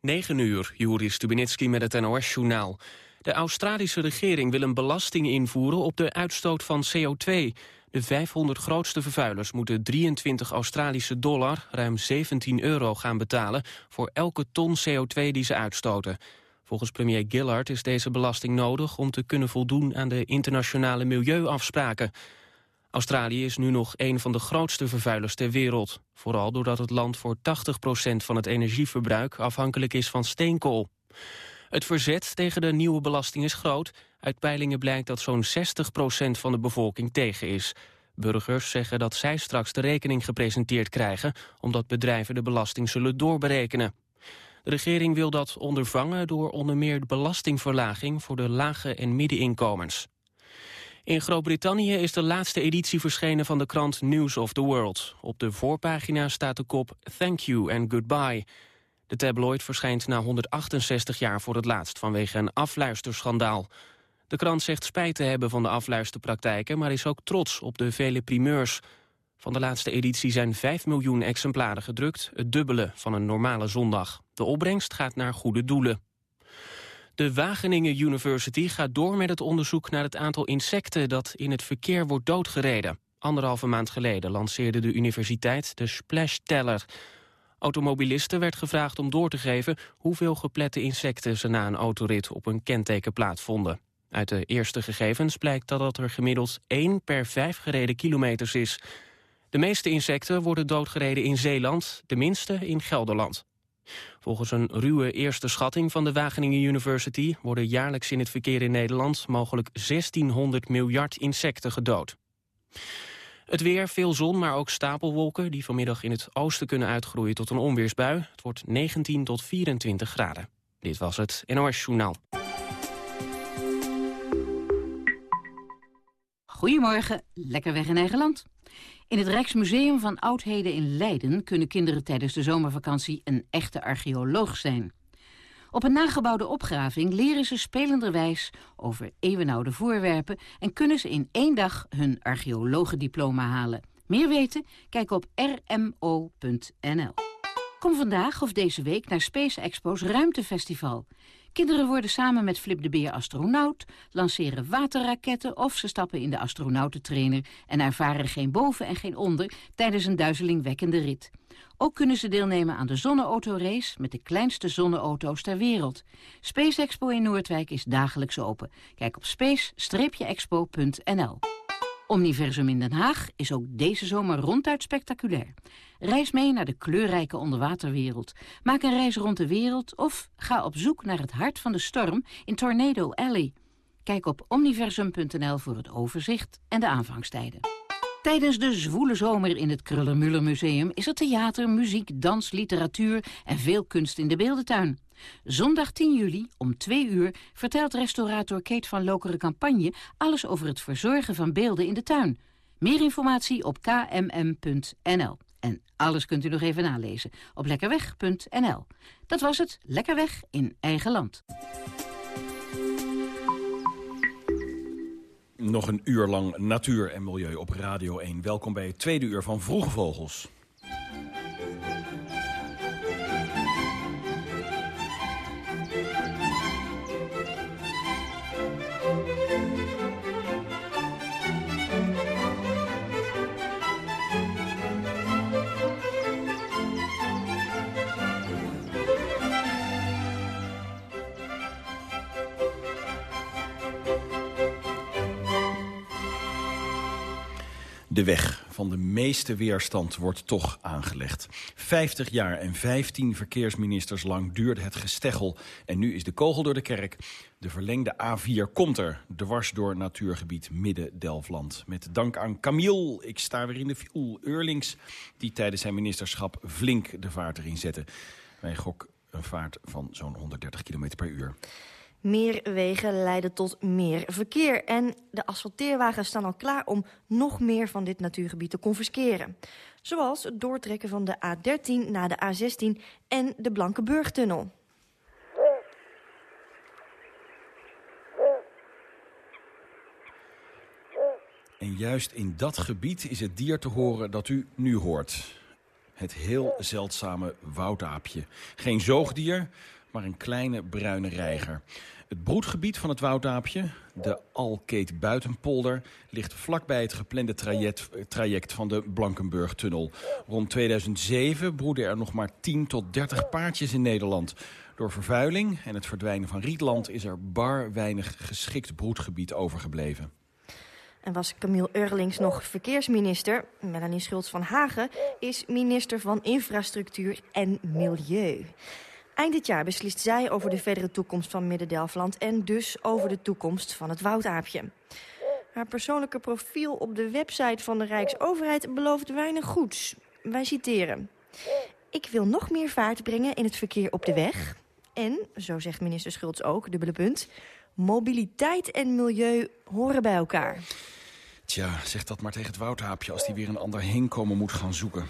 9 uur, Juri Stubenitski met het NOS-journaal. De Australische regering wil een belasting invoeren op de uitstoot van CO2. De 500 grootste vervuilers moeten 23 Australische dollar, ruim 17 euro, gaan betalen voor elke ton CO2 die ze uitstoten. Volgens premier Gillard is deze belasting nodig om te kunnen voldoen aan de internationale milieuafspraken. Australië is nu nog een van de grootste vervuilers ter wereld. Vooral doordat het land voor 80% van het energieverbruik afhankelijk is van steenkool. Het verzet tegen de nieuwe belasting is groot. Uit peilingen blijkt dat zo'n 60% van de bevolking tegen is. Burgers zeggen dat zij straks de rekening gepresenteerd krijgen... omdat bedrijven de belasting zullen doorberekenen. De regering wil dat ondervangen door onder meer belastingverlaging... voor de lage en middeninkomens. In Groot-Brittannië is de laatste editie verschenen van de krant News of the World. Op de voorpagina staat de kop Thank you and goodbye. De tabloid verschijnt na 168 jaar voor het laatst vanwege een afluisterschandaal. De krant zegt spijt te hebben van de afluisterpraktijken... maar is ook trots op de vele primeurs. Van de laatste editie zijn 5 miljoen exemplaren gedrukt... het dubbele van een normale zondag. De opbrengst gaat naar goede doelen. De Wageningen University gaat door met het onderzoek naar het aantal insecten dat in het verkeer wordt doodgereden. Anderhalve maand geleden lanceerde de universiteit de Splash Teller. Automobilisten werd gevraagd om door te geven hoeveel geplette insecten ze na een autorit op een kentekenplaat vonden. Uit de eerste gegevens blijkt dat het er gemiddeld 1 per 5 gereden kilometers is. De meeste insecten worden doodgereden in Zeeland, de minste in Gelderland. Volgens een ruwe eerste schatting van de Wageningen University... worden jaarlijks in het verkeer in Nederland mogelijk 1600 miljard insecten gedood. Het weer, veel zon, maar ook stapelwolken... die vanmiddag in het oosten kunnen uitgroeien tot een onweersbui. Het wordt 19 tot 24 graden. Dit was het NOS Journaal. Goedemorgen, lekker weg in eigen land. In het Rijksmuseum van Oudheden in Leiden kunnen kinderen tijdens de zomervakantie een echte archeoloog zijn. Op een nagebouwde opgraving leren ze spelenderwijs over eeuwenoude voorwerpen en kunnen ze in één dag hun archeologendiploma halen. Meer weten? Kijk op rmo.nl. Kom vandaag of deze week naar Space Expo's Ruimtefestival. Kinderen worden samen met Flip de Beer astronaut, lanceren waterraketten... of ze stappen in de astronautentrainer en ervaren geen boven en geen onder... tijdens een duizelingwekkende rit. Ook kunnen ze deelnemen aan de zonneautorace met de kleinste zonneauto's ter wereld. Space Expo in Noordwijk is dagelijks open. Kijk op space-expo.nl. Omniversum in Den Haag is ook deze zomer ronduit spectaculair. Reis mee naar de kleurrijke onderwaterwereld. Maak een reis rond de wereld of ga op zoek naar het hart van de storm in Tornado Alley. Kijk op omniversum.nl voor het overzicht en de aanvangstijden. Tijdens de zwoele zomer in het Kruller-Müller Museum is er theater, muziek, dans, literatuur en veel kunst in de beeldentuin. Zondag 10 juli om 2 uur vertelt restaurator Kate van Lokeren Campagne alles over het verzorgen van beelden in de tuin. Meer informatie op kmm.nl. En alles kunt u nog even nalezen op lekkerweg.nl. Dat was het, Lekker Weg in eigen land. Nog een uur lang natuur en milieu op Radio 1. Welkom bij het tweede uur van Vroege Vogels. De weg van de meeste weerstand wordt toch aangelegd. 50 jaar en 15 verkeersministers lang duurde het gesteggel. En nu is de kogel door de kerk. De verlengde A4 komt er, dwars door natuurgebied Midden-Delfland. Met dank aan Camille, ik sta weer in de viel, Eurlings... die tijdens zijn ministerschap flink de vaart erin zette. Wij gok een vaart van zo'n 130 km per uur. Meer wegen leiden tot meer verkeer. En de asfalteerwagens staan al klaar om nog meer van dit natuurgebied te confisceren. Zoals het doortrekken van de A13 naar de A16 en de Blankenburgtunnel. En juist in dat gebied is het dier te horen dat u nu hoort. Het heel zeldzame woudaapje. Geen zoogdier, maar een kleine bruine reiger. Het broedgebied van het woudaapje, de Alkeet Buitenpolder... ligt vlakbij het geplande traject, traject van de Blankenburg-tunnel. Rond 2007 broeden er nog maar 10 tot 30 paardjes in Nederland. Door vervuiling en het verdwijnen van rietland... is er bar weinig geschikt broedgebied overgebleven. En was Camille Eurlings nog verkeersminister, Melanie Schultz van Hagen is minister van Infrastructuur en Milieu. Eind dit jaar beslist zij over de verdere toekomst van Midden-Delfland... en dus over de toekomst van het woudaapje. Haar persoonlijke profiel op de website van de Rijksoverheid belooft weinig goeds. Wij citeren. Ik wil nog meer vaart brengen in het verkeer op de weg. En, zo zegt minister Schultz ook, dubbele punt... mobiliteit en milieu horen bij elkaar. Tja, zeg dat maar tegen het woudaapje als die weer een ander heenkomen moet gaan zoeken.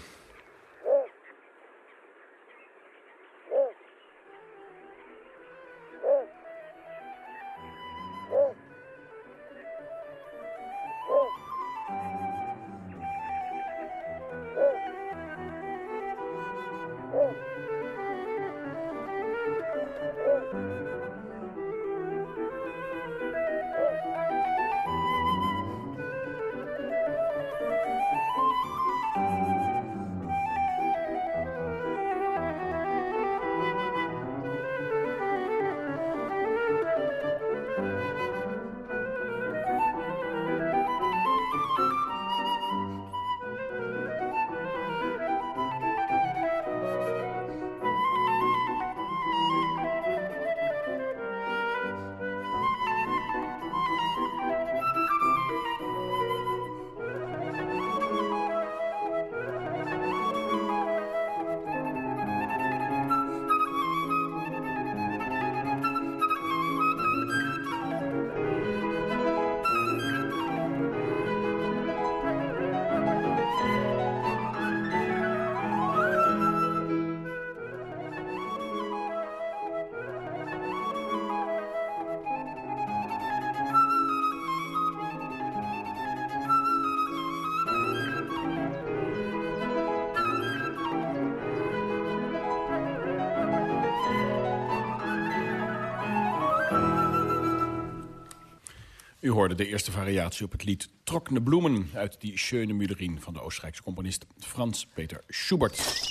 U hoorde de eerste variatie op het lied Trockene Bloemen... uit die Schöne Mühlerin van de Oostenrijkse componist Frans Peter Schubert.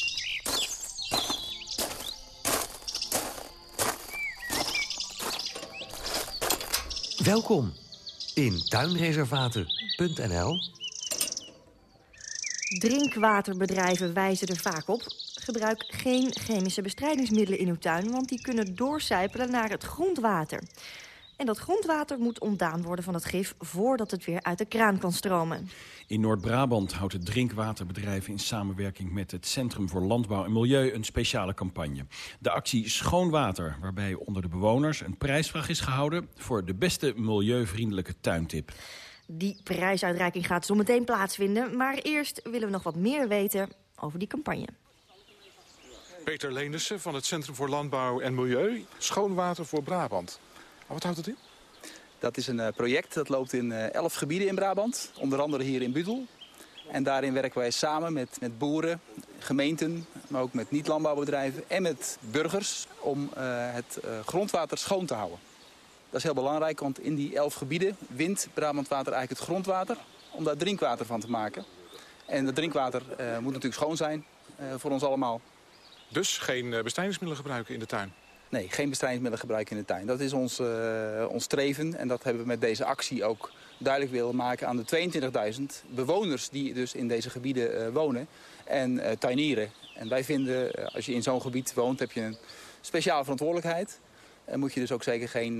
Welkom in tuinreservaten.nl. Drinkwaterbedrijven wijzen er vaak op. Gebruik geen chemische bestrijdingsmiddelen in uw tuin... want die kunnen doorcijpelen naar het grondwater. En dat grondwater moet ontdaan worden van het gif... voordat het weer uit de kraan kan stromen. In Noord-Brabant houdt het drinkwaterbedrijf in samenwerking met het Centrum voor Landbouw en Milieu een speciale campagne. De actie Schoon Water, waarbij onder de bewoners een prijsvraag is gehouden voor de beste milieuvriendelijke tuintip. Die prijsuitreiking gaat zo meteen plaatsvinden, maar eerst willen we nog wat meer weten over die campagne. Peter Leenissen van het Centrum voor Landbouw en Milieu, Schoon Water voor Brabant. Wat houdt het in? Dat is een uh, project dat loopt in uh, elf gebieden in Brabant. Onder andere hier in Budel. En daarin werken wij samen met, met boeren, gemeenten, maar ook met niet-landbouwbedrijven en met burgers om uh, het grondwater schoon te houden. Dat is heel belangrijk, want in die elf gebieden wint Brabant Water eigenlijk het grondwater om daar drinkwater van te maken. En dat drinkwater moet natuurlijk schoon zijn voor ons allemaal. Dus geen bestrijdingsmiddelen gebruiken in de tuin? Nee, geen bestrijdingsmiddelen gebruiken in de tuin. Dat is ons, uh, ons streven en dat hebben we met deze actie ook duidelijk willen maken aan de 22.000 bewoners die dus in deze gebieden uh, wonen en uh, tuinieren. En wij vinden, als je in zo'n gebied woont, heb je een speciale verantwoordelijkheid. En moet je dus ook zeker geen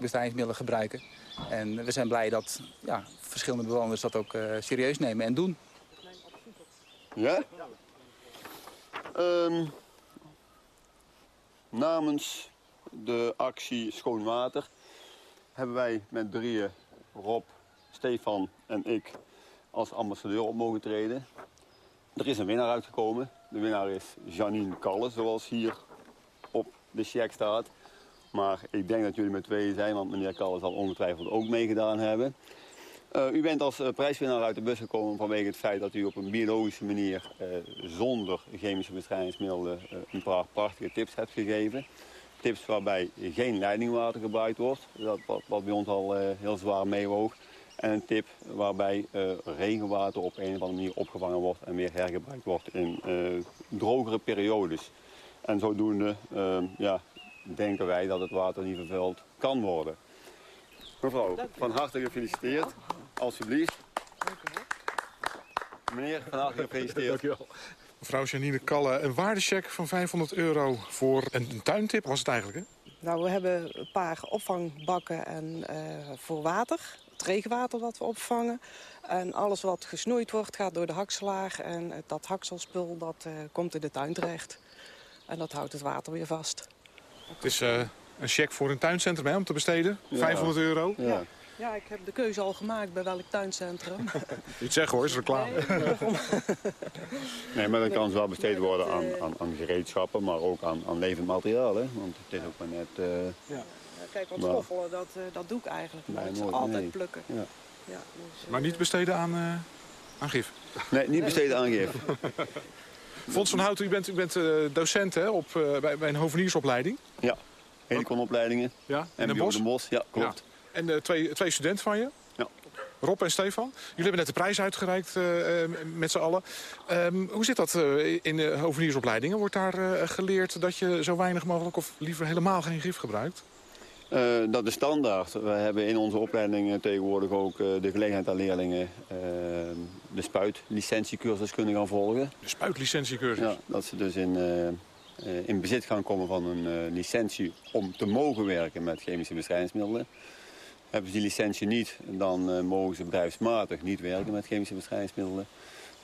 bestrijdingsmiddelen gebruiken. En we zijn blij dat ja, verschillende bewoners dat ook serieus nemen en doen. Ja? Um, namens de actie Schoon Water hebben wij met drieën, Rob, Stefan en ik, als ambassadeur op mogen treden. Er is een winnaar uitgekomen. De winnaar is Janine Kalle, zoals hier op de check staat. Maar ik denk dat jullie met tweeën zijn, want meneer Kalle zal ongetwijfeld ook meegedaan hebben. Uh, u bent als uh, prijswinnaar uit de bus gekomen vanwege het feit dat u op een biologische manier, uh, zonder chemische bestrijdingsmiddelen, een paar prachtige tips hebt gegeven. Tips waarbij geen leidingwater gebruikt wordt, dat, wat, wat bij ons al heel zwaar meewoog. En een tip waarbij regenwater op een of andere manier opgevangen wordt en weer hergebruikt wordt in drogere periodes. En zodoende ja, denken wij dat het water niet vervuild kan worden. Mevrouw, van harte gefeliciteerd. Alsjeblieft. Meneer, van harte gefeliciteerd. Dank u wel. Mevrouw Janine Kalle, een waardecheck van 500 euro voor een, een tuintip was het eigenlijk, hè? Nou, we hebben een paar opvangbakken en, uh, voor water. Het regenwater wat we opvangen. En alles wat gesnoeid wordt gaat door de hakselaar. En dat hakselspul dat, uh, komt in de tuin terecht. En dat houdt het water weer vast. Het is uh, een cheque voor een tuincentrum hè, om te besteden. Ja. 500 euro. Ja. Ja, ik heb de keuze al gemaakt bij welk tuincentrum. Niet zeggen hoor, is reclame. Nee, nee maar dat kan wel besteed worden aan, aan, aan, gereedschappen, maar ook aan, aan levend materiaal. Hè? Want het is ook maar net... Uh... Ja. Kijk, want schoffelen, dat, uh, dat doe ik eigenlijk. Nee, altijd nee. plukken. Ja. Ja, dus, uh... Maar niet besteden aan, aan gif? Nee, niet besteden aan gif. Fons van Houten, u bent, u bent docent hè, op, bij, bij een hoveniersopleiding. Ja, heliconopleidingen. Ja, en een bos? bos? Ja, klopt. Ja. En uh, twee, twee studenten van je? Ja. Rob en Stefan. Jullie hebben net de prijs uitgereikt uh, met z'n allen. Um, hoe zit dat uh, in de hoveniersopleidingen? Wordt daar geleerd dat je zo weinig mogelijk of liever helemaal geen gif gebruikt? dat is standaard. We hebben in onze opleiding tegenwoordig ook de gelegenheid aan leerlingen de spuitlicentiecursus kunnen gaan volgen. De spuitlicentiecursus? Ja, dat ze dus in, in bezit gaan komen van een licentie om te mogen werken met chemische bestrijdingsmiddelen. Hebben ze die licentie niet, dan uh, mogen ze bedrijfsmatig niet werken met chemische bestrijdingsmiddelen.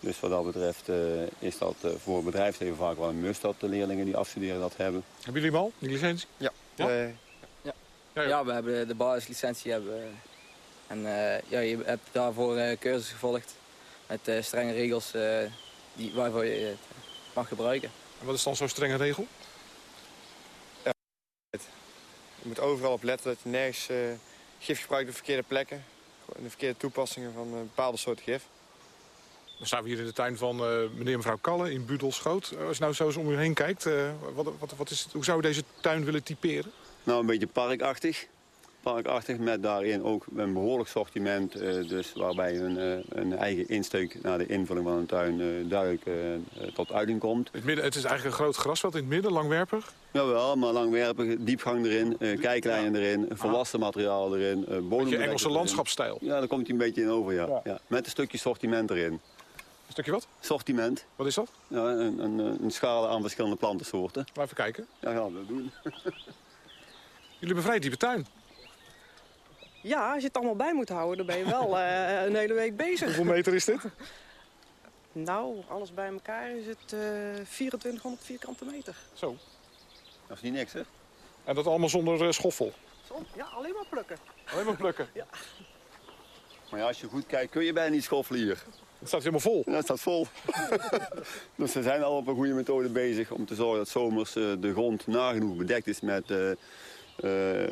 Dus wat dat betreft uh, is dat uh, voor bedrijfsleven vaak wel een must dat de leerlingen die afstuderen dat hebben. Hebben jullie hem al, die licentie? Ja. Ja, ja. ja. ja, ja. we hebben de basislicentie. Hebben, en ja, je hebt daarvoor uh, cursus gevolgd met strenge regels die, waarvoor je het mag gebruiken. En wat is dan zo'n strenge regel? Je moet overal op letten dat je nergens gif gebruikt op verkeerde plekken. De verkeerde toepassingen van een bepaalde soort gif. Dan staan we hier in de tuin van uh, meneer en mevrouw Kalle in Budelschoot. Als je nou zo eens om u heen kijkt, uh, wat, wat, wat is het, hoe zou u deze tuin willen typeren? Nou, een beetje parkachtig. Parkachtig met daarin ook een behoorlijk sortiment. Uh, dus waarbij een, een, eigen insteek naar de invulling van een tuin duidelijk tot uiting komt. Het, midden, het is eigenlijk een groot grasveld in het midden, langwerpig? Jawel, maar langwerpig, diepgang erin, uh, kijklijnen erin, volwassen materiaal erin. Uh, bodem Engelse landschapsstijl? Ja, daar komt hij een beetje in over, ja. ja. Met een stukje sortiment erin. Een stukje wat? Sortiment. Wat is dat? Ja, een, een, een schalen aan verschillende plantensoorten. Laten even kijken. Ja, gaan we doen. Jullie vrij diepe tuin. Ja, als je het allemaal bij moet houden, dan ben je wel uh, een hele week bezig. Hoeveel meter is dit? Nou, alles bij elkaar is het uh, 2400 vierkante meter. Zo. Dat is niet niks, hè? En dat allemaal zonder uh, schoffel? Ja, alleen maar plukken. Alleen maar plukken? Ja. Maar ja, als je goed kijkt, kun je bijna niet schoffelen hier. Het staat helemaal vol. Ja, het staat vol. dus ze zijn al op een goede methode bezig om te zorgen dat zomers uh, de grond nagenoeg bedekt is met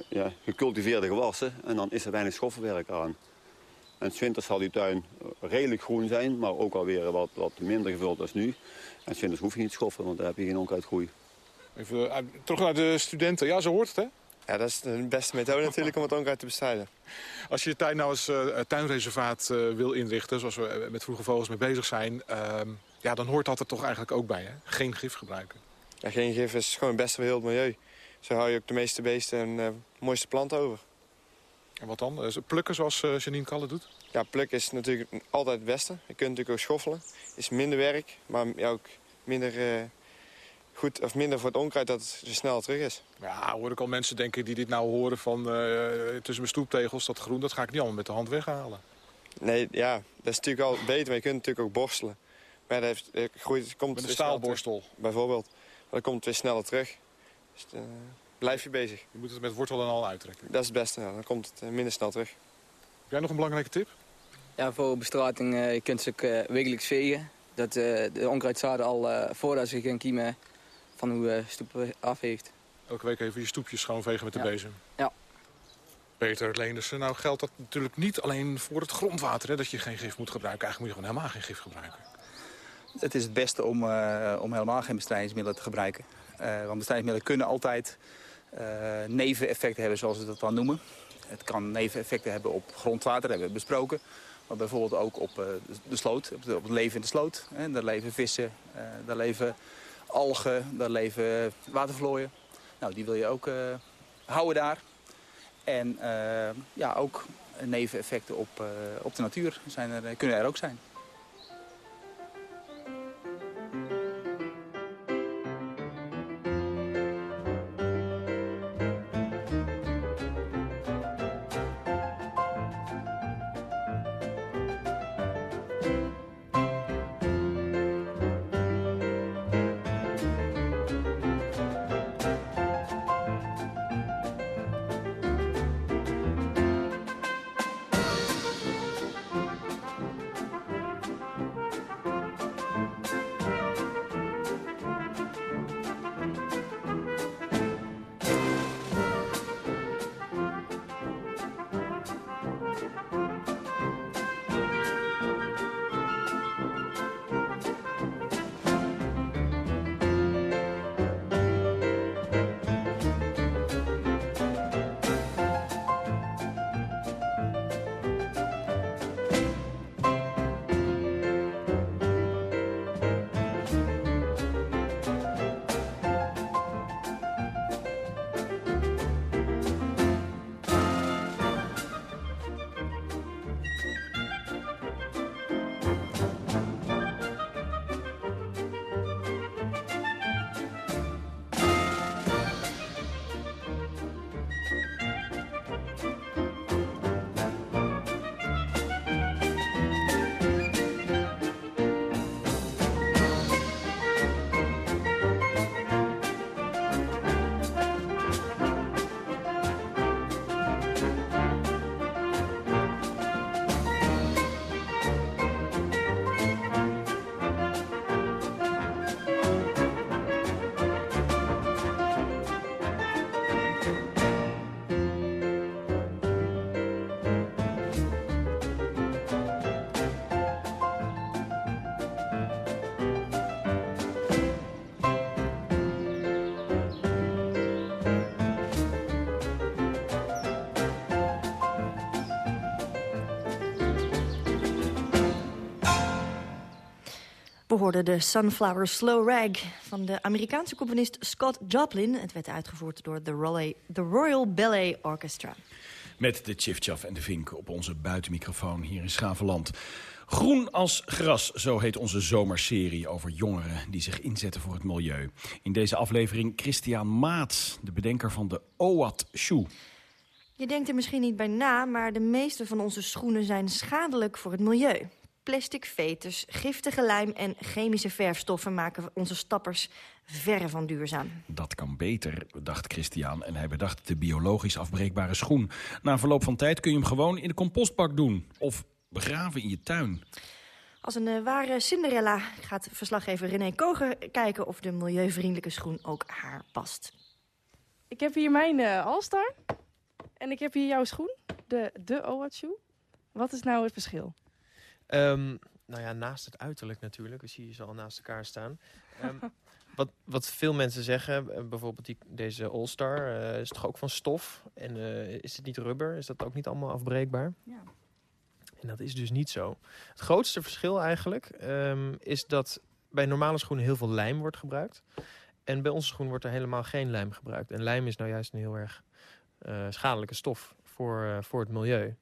ja, gecultiveerde gewassen. En dan is er weinig schoffelwerk aan. En winters zal die tuin redelijk groen zijn, maar ook alweer wat, wat minder gevuld als nu. En winters hoef je niet te schoffelen, want daar heb je geen onkruidgroei. Even uh, terug naar de studenten. Ja, zo hoort het, hè? Ja, dat is de beste methode natuurlijk om het onkruid te bestrijden. Als je je tuin nou als uh, tuinreservaat uh, wil inrichten, zoals we met Vroege Vogels mee bezig zijn... Uh, ja, dan hoort dat er toch eigenlijk ook bij, hè? Geen gif gebruiken. Ja, geen gif is gewoon het beste voor heel het milieu. Zo hou je ook de meeste beesten en de mooiste planten over. En wat dan? Plukken zoals Janine Kalle doet? Ja, plukken is natuurlijk altijd het beste. Je kunt natuurlijk ook schoffelen. is minder werk, maar ook minder goed, of minder voor het onkruid dat het zo snel terug is. Ja, hoor ik al mensen denken die dit nou horen van uh, tussen mijn stoeptegels, dat groen, dat ga ik niet allemaal met de hand weghalen. Nee, ja, dat is natuurlijk al beter, maar je kunt natuurlijk ook borstelen. Maar dat heeft, groeit, komt met een staalborstel? Bijvoorbeeld. Maar dan komt weer sneller terug. Dus uh, blijf je bezig. Je moet het met wortel en al uittrekken? Dat is het beste, ja. dan komt het uh, minder snel terug. Heb jij nog een belangrijke tip? Ja, voor bestrating, je kunt ze ook wekelijks vegen. Dat de onkruidzaden al voordat ze gaan kiemen van hoe de stoep af heeft. Elke week even je stoepjes schoonvegen met de ja. bezem. Ja. Peter Leendersen, nou geldt dat natuurlijk niet alleen voor het grondwater... Hè, dat je geen gif moet gebruiken. Eigenlijk moet je gewoon helemaal geen gif gebruiken. Het is het beste om, uh, om helemaal geen bestrijdingsmiddelen te gebruiken. Uh, want bestrijdingsmiddelen kunnen altijd uh, neveneffecten hebben, zoals we dat dan noemen. Het kan neveneffecten hebben op grondwater, dat hebben we besproken. Maar bijvoorbeeld ook op de sloot, op, het leven in de sloot. Hè. Daar leven vissen, daar leven algen, daar leven watervlooien. Nou, die wil je ook houden daar. En ja, ook neveneffecten op, op de natuur zijn er, kunnen er ook zijn. De Sunflower Slow Rag van de Amerikaanse componist Scott Joplin. Het werd uitgevoerd door de Royal, Royal Ballet Orchestra. Met de Chifchaf en de Vink op onze buitenmicrofoon hier in Schavenland. Groen als gras, zo heet onze zomerserie over jongeren die zich inzetten voor het milieu. In deze aflevering Christian Maat, de bedenker van de OAT Shoe. Je denkt er misschien niet bij na, maar de meeste van onze schoenen zijn schadelijk voor het milieu. Plastic veters, giftige lijm en chemische verfstoffen maken onze stappers verre van duurzaam. Dat kan beter, dacht Christian en hij bedacht de biologisch afbreekbare schoen. Na verloop van tijd kun je hem gewoon in de compostbak doen of begraven in je tuin. Als een uh, ware Cinderella gaat verslaggever René Koger kijken of de milieuvriendelijke schoen ook haar past. Ik heb hier mijn uh, All-Star en ik heb hier jouw schoen, de, de Oat Shoe. Wat is nou het verschil? Um, nou ja, naast het uiterlijk natuurlijk. We zien ze al naast elkaar staan. Um, wat, wat veel mensen zeggen, eh, bijvoorbeeld die, deze All-Star, uh, is toch ook van stof? En uh, is het niet rubber? Is dat ook niet allemaal afbreekbaar? Ja. En dat is dus niet zo. Het grootste verschil eigenlijk um, is dat bij normale schoenen heel veel lijm wordt gebruikt. En bij onze schoen wordt er helemaal geen lijm gebruikt. En lijm is nou juist een heel erg uh, schadelijke stof voor, voor het milieu.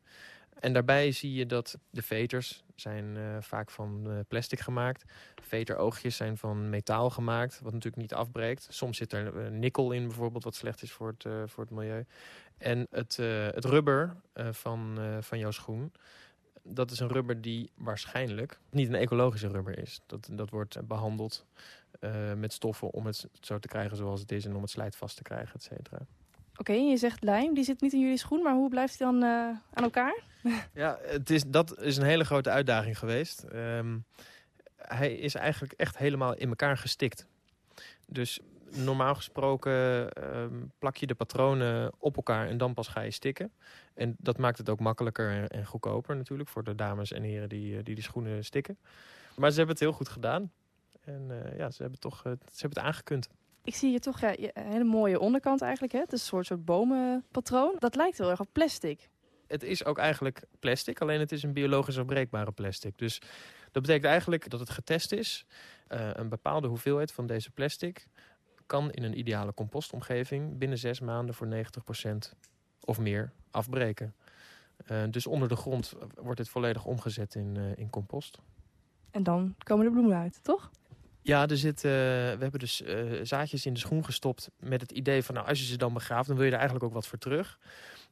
En daarbij zie je dat de veters zijn uh, vaak van uh, plastic gemaakt. Veteroogjes zijn van metaal gemaakt, wat natuurlijk niet afbreekt. Soms zit er uh, nikkel in bijvoorbeeld, wat slecht is voor het, voor het milieu. En het, het rubber van, van jouw schoen, dat is een rubber die waarschijnlijk niet een ecologische rubber is. Dat, dat wordt behandeld met stoffen om het zo te krijgen zoals het is... en om het slijt vast te krijgen, et cetera. Oké, je zegt lijm, die zit niet in jullie schoen, maar hoe blijft hij dan uh, aan elkaar? ja, het is, dat is een hele grote uitdaging geweest. Um, hij is eigenlijk echt helemaal in elkaar gestikt. Dus normaal gesproken ehm, plak je de patronen op elkaar en dan pas ga je stikken. En dat maakt het ook makkelijker en, goedkoper natuurlijk voor de dames en heren die, eh, die die schoenen stikken. Maar ze hebben het heel goed gedaan. En eh, ja, ze hebben, toch, eh, ze hebben het aangekund. Ik zie hier toch ja, je- een hele mooie onderkant eigenlijk. Hè? Het is een soort, soort bomenpatroon. Dat lijkt heel erg op plastic. Het is ook eigenlijk plastic, alleen het is een biologisch afbreekbare plastic. Dus dat betekent eigenlijk dat het getest is. Eh, een bepaalde hoeveelheid van deze plastic kan in een ideale compostomgeving binnen zes maanden voor 90% of meer afbreken. Eh, dus onder de grond wordt dit volledig omgezet in, eh, in compost. En dan komen de bloemen uit, toch? Ja, er zit, eh, we hebben dus eh, zaadjes in de schoen gestopt met het idee van... nou, als je ze dan begraaft, dan wil je er eigenlijk ook wat voor terug.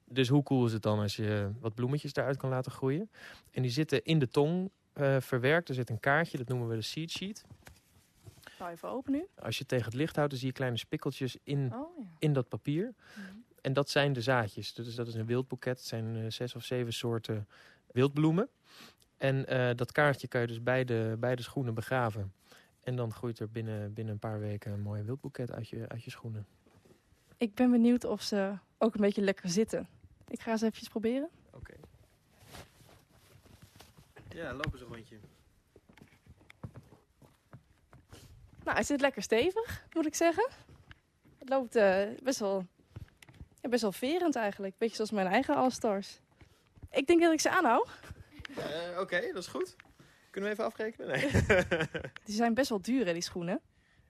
Dus hoe cool is het dan als je wat bloemetjes daaruit kan laten groeien? En die zitten in de tong eh, verwerkt. Er zit een kaartje, dat noemen we de seed sheet. Ik ga even open nu. Als je het tegen het licht houdt, dan zie je kleine spikkeltjes in, Oh, ja. in dat papier. En dat zijn de zaadjes. Dus dat is een wildboeket. Het zijn zes of zeven soorten wildbloemen. En dat kaartje kan je dus bij de, bij de schoenen begraven. En dan groeit er binnen, binnen een paar weken een mooi wildboeket uit je, uit je schoenen. Ik ben benieuwd of ze ook een beetje lekker zitten. Ik ga eens eventjes proberen. Oké. Ja, loop eens een rondje. Nou, hij zit lekker stevig, moet ik zeggen. Het loopt eh, best, wel, ja, best wel verend eigenlijk. Beetje zoals mijn eigen All-Stars. Ik denk dat ik ze aanhoud. Eh, Oké, dat is goed. Kunnen we even afrekenen? Nee. Die zijn best wel duur, hè, die schoenen.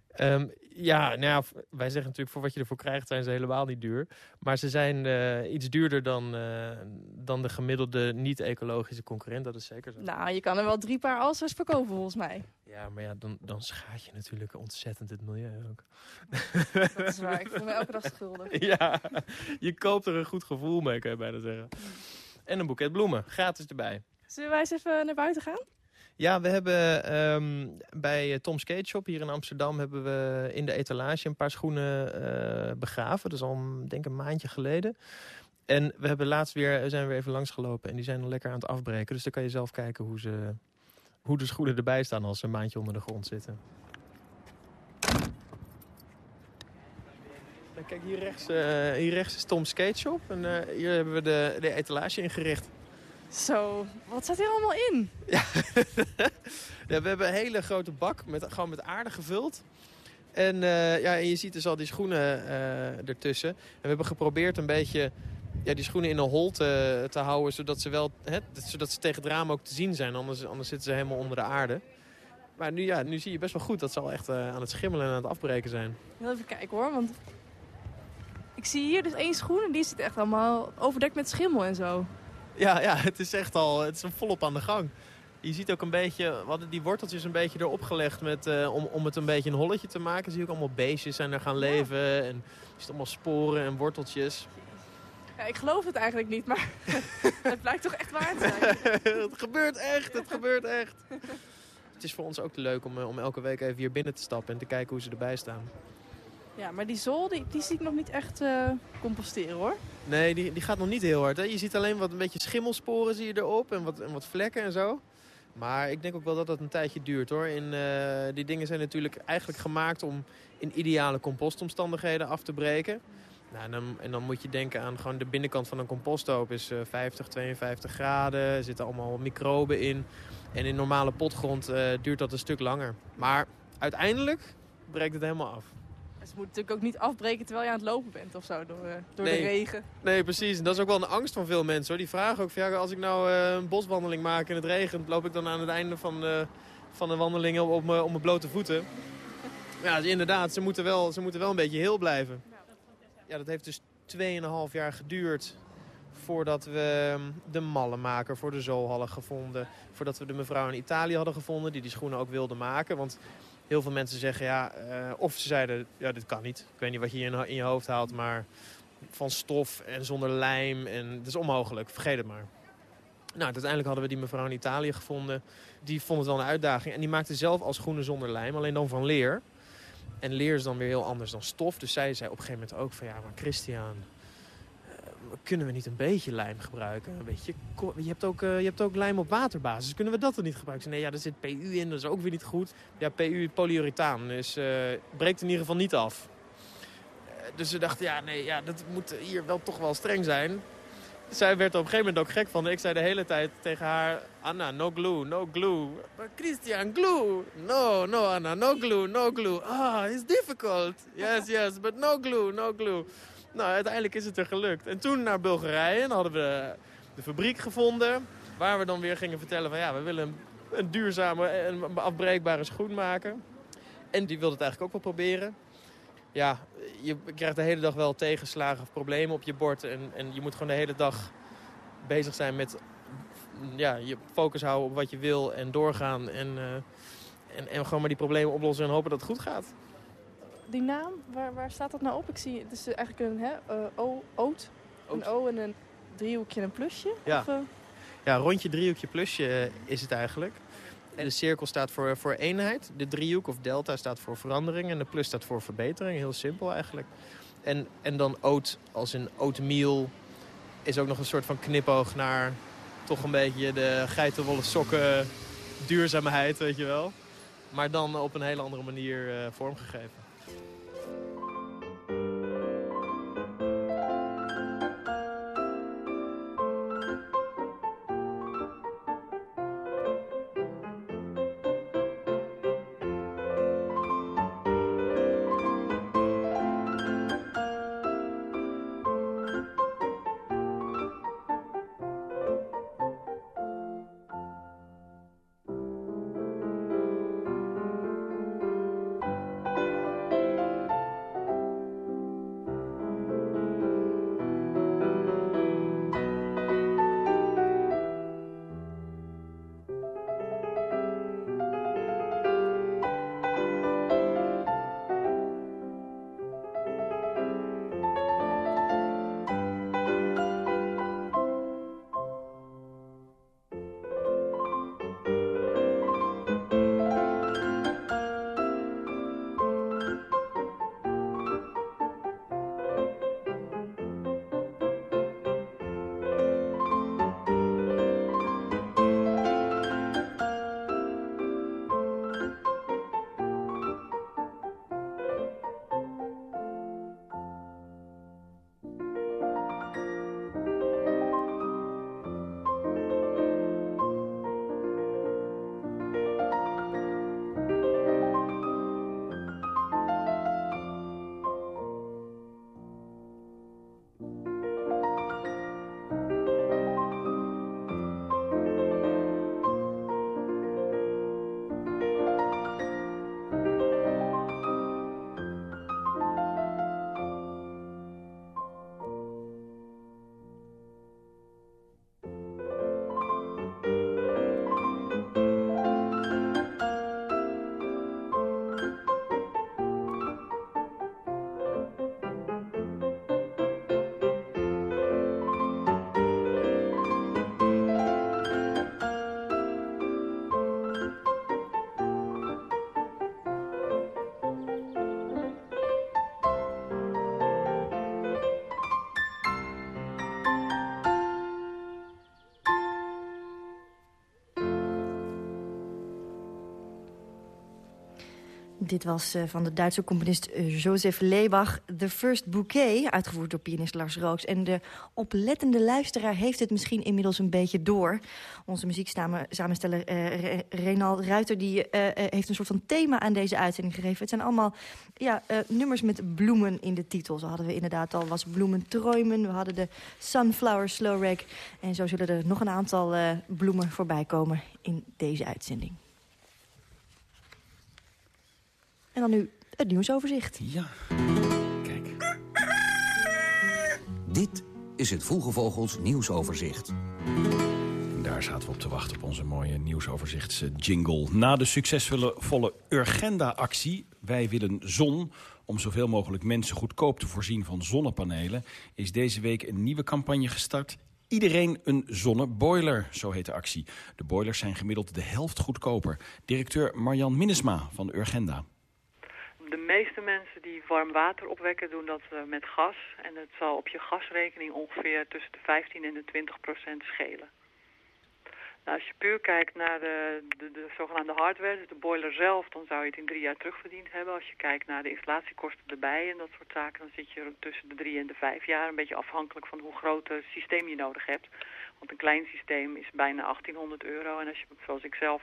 Ehm, ja, nou ja, wij zeggen natuurlijk voor wat je ervoor krijgt zijn ze helemaal niet duur. Maar ze zijn eh, iets duurder dan, eh, dan de gemiddelde niet-ecologische concurrent, dat is zeker zo. Nou, je kan er wel drie paar All-Stars verkopen volgens mij. Ja, maar ja, dan, dan schaadt je natuurlijk ontzettend het milieu ook. Dat is waar, ik voel me elke dag schuldig. ja, je koopt er een goed gevoel mee, kan je bijna zeggen. En een boeket bloemen, gratis erbij. Zullen wij eens even naar buiten gaan? Ja, we hebben ehm, bij eh, Tom Skate Shop hier in Amsterdam hebben we in de etalage een paar schoenen eh, begraven. Dat is al een- denk een maandje geleden. En we hebben laatst weer, we zijn weer even langsgelopen en die zijn al lekker aan het afbreken. Dus dan kan je zelf kijken hoe, ze, hoe de schoenen erbij staan als ze een maandje onder de grond zitten. Kijk, hier rechts, eh, hier rechts is Tom Skate Shop. En eh, hier hebben we de, de etalage ingericht. Zo, wat staat hier allemaal in? Ja. ja, we hebben een hele grote bak met, gewoon met aarde gevuld. En, eh, ja, en je ziet dus al die schoenen eh, ertussen. En we hebben geprobeerd een beetje ja, die schoenen in een hol te, te houden... Zodat ze, wel, hè, zodat ze tegen het raam ook te zien zijn. Anders, anders zitten ze helemaal onder de aarde. Maar nu, ja, nu zie je best wel goed dat ze al echt eh, aan het schimmelen en aan het afbreken zijn. Heel even kijken hoor, want ik zie hier dus één schoen en die zit echt allemaal overdekt met schimmel en zo. Ja, ja, het is echt al het is volop aan de gang. Je ziet ook een beetje, we hadden die worteltjes een beetje erop gelegd met, eh, om, om het een beetje een holletje te maken. Zie je ook allemaal beestjes zijn er gaan leven en je ziet allemaal sporen en worteltjes. Ja, ik geloof het eigenlijk niet, maar het blijkt toch echt waar te zijn. het gebeurt echt, het gebeurt echt. Het is voor ons ook leuk om, eh, om elke week even hier binnen te stappen en te kijken hoe ze erbij staan. Ja, maar die zool, die, zie ik nog niet echt eh, composteren hoor. Nee, die, die gaat nog niet heel hard. Hè? Je ziet alleen wat een beetje schimmelsporen zie je erop en wat, wat vlekken en zo. Maar ik denk ook wel dat dat een tijdje duurt hoor. In, eh, die dingen zijn natuurlijk eigenlijk gemaakt om in ideale compostomstandigheden af te breken. Nou, en, dan, en dan moet je denken aan gewoon de binnenkant van een composthoop is eh, 50, 52 graden. Er zitten allemaal microben in. En in normale potgrond eh, duurt dat een stuk langer. Maar uiteindelijk breekt het helemaal af. En ze moeten natuurlijk ook niet afbreken terwijl je aan het lopen bent of zo door, eh, door Nee. de regen. Nee, precies. En dat is ook wel een angst van veel mensen. Hoor. Die vragen ook van, ja, als ik nou eh, een boswandeling maak en het regent... loop ik dan aan het einde van de, van de wandeling op, op, mijn, op mijn blote voeten. Ja, dus inderdaad, ze moeten, wel, ze moeten wel een beetje heel blijven. Ja, dat heeft dus 2,5 jaar geduurd voordat we ehm, de mallenmaker voor de zool hadden gevonden. Voordat we de mevrouw in Italië hadden gevonden die die schoenen ook wilde maken. Want heel veel mensen zeggen ja, eh, of ze zeiden ja, dit kan niet. Ik weet niet wat je in, in je hoofd haalt, maar van stof en zonder lijm. En het is onmogelijk, vergeet het maar. Nou, uiteindelijk hadden we die mevrouw in Italië gevonden. Die vond het wel een uitdaging. En die maakte zelf al schoenen zonder lijm, alleen dan van leer. En leer is dan weer heel anders dan stof. Dus zij zei op een gegeven moment ook van... ja, maar Christian, kunnen we niet een beetje lijm gebruiken? Een beetje, je, hebt ook, eh, je hebt ook lijm op waterbasis. Kunnen we dat dan niet gebruiken? Nee, ja, er zit PU in, dat is ook weer niet goed. Ja, PU, polyurethaan, dus eh, breekt in ieder geval niet af. dus ze dachten, ja, nee, ja, dat moet hier wel toch wel streng zijn. Zij werd er op een gegeven moment ook gek van. Ik zei de hele tijd tegen haar, Anna, no glue, no glue. Maar Christian, glue. No, no, Anna, no glue, no glue. Ah, it's difficult. Yes, yes, but no glue, no glue. Nou, uiteindelijk is het er gelukt. En toen naar Bulgarije en hadden we de fabriek gevonden. Waar we dan weer gingen vertellen van ja, we willen een, duurzame en afbreekbare schoen maken. En die wilde het eigenlijk ook wel proberen. Ja, je krijgt de hele dag wel tegenslagen of problemen op je bord. En, en je moet gewoon de hele dag bezig zijn met ja, je focus houden op wat je wil en doorgaan. En, uh, en, en gewoon maar die problemen oplossen en hopen dat het goed gaat. Die naam, waar, waar staat dat nou op? Ik zie, het is eigenlijk een hè, uh, o, oot. Een O en een driehoekje en een plusje. Ja, of, uh... ja rondje, driehoekje, plusje is het eigenlijk. En de cirkel staat voor, voor eenheid. De driehoek of delta staat voor verandering. En de plus staat voor verbetering. Heel simpel eigenlijk. En, en dan oat als een oatmeal is ook nog een soort van knipoog naar toch een beetje de geitenwolle sokken duurzaamheid, weet je wel. Maar dan op een hele andere manier uh, vormgegeven. Dit was uh, van de Duitse componist uh, Joseph Lebach. The First Bouquet, uitgevoerd door pianist Lars Rooks. En de oplettende luisteraar heeft het misschien inmiddels een beetje door. Onze muzieksamensteller uh, Renald Ruiter die, heeft een soort van thema aan deze uitzending gegeven. Het zijn allemaal ja, nummers met bloemen in de titel. Zo hadden we inderdaad al was bloemen träumen. We hadden de Sunflower Slow Rag. En zo zullen er nog een aantal bloemen voorbij komen in deze uitzending. En dan nu het nieuwsoverzicht. Ja, kijk. Dit is het Vroege Vogels nieuwsoverzicht. En daar zaten we op te wachten op onze mooie nieuwsoverzichtsjingle. Na de succesvolle Urgenda-actie Wij willen zon... om zoveel mogelijk mensen goedkoop te voorzien van zonnepanelen... is deze week een nieuwe campagne gestart Iedereen een zonneboiler, zo heet de actie. De boilers zijn gemiddeld de helft goedkoper. Directeur Marjan Minnesma van Urgenda de meeste mensen die warm water opwekken doen dat uh, met gas. En het zal op je gasrekening ongeveer tussen de 15 en de 20 procent schelen. Nou, als je puur kijkt naar de, de, de, zogenaamde hardware, dus de boiler zelf, dan zou je het in drie jaar terugverdiend hebben. Als je kijkt naar de installatiekosten erbij en dat soort zaken, dan zit je tussen de drie en de vijf jaar. Een beetje afhankelijk van hoe groot het systeem je nodig hebt. Want een klein systeem is bijna 1800 euro. En als je, zoals ik zelf,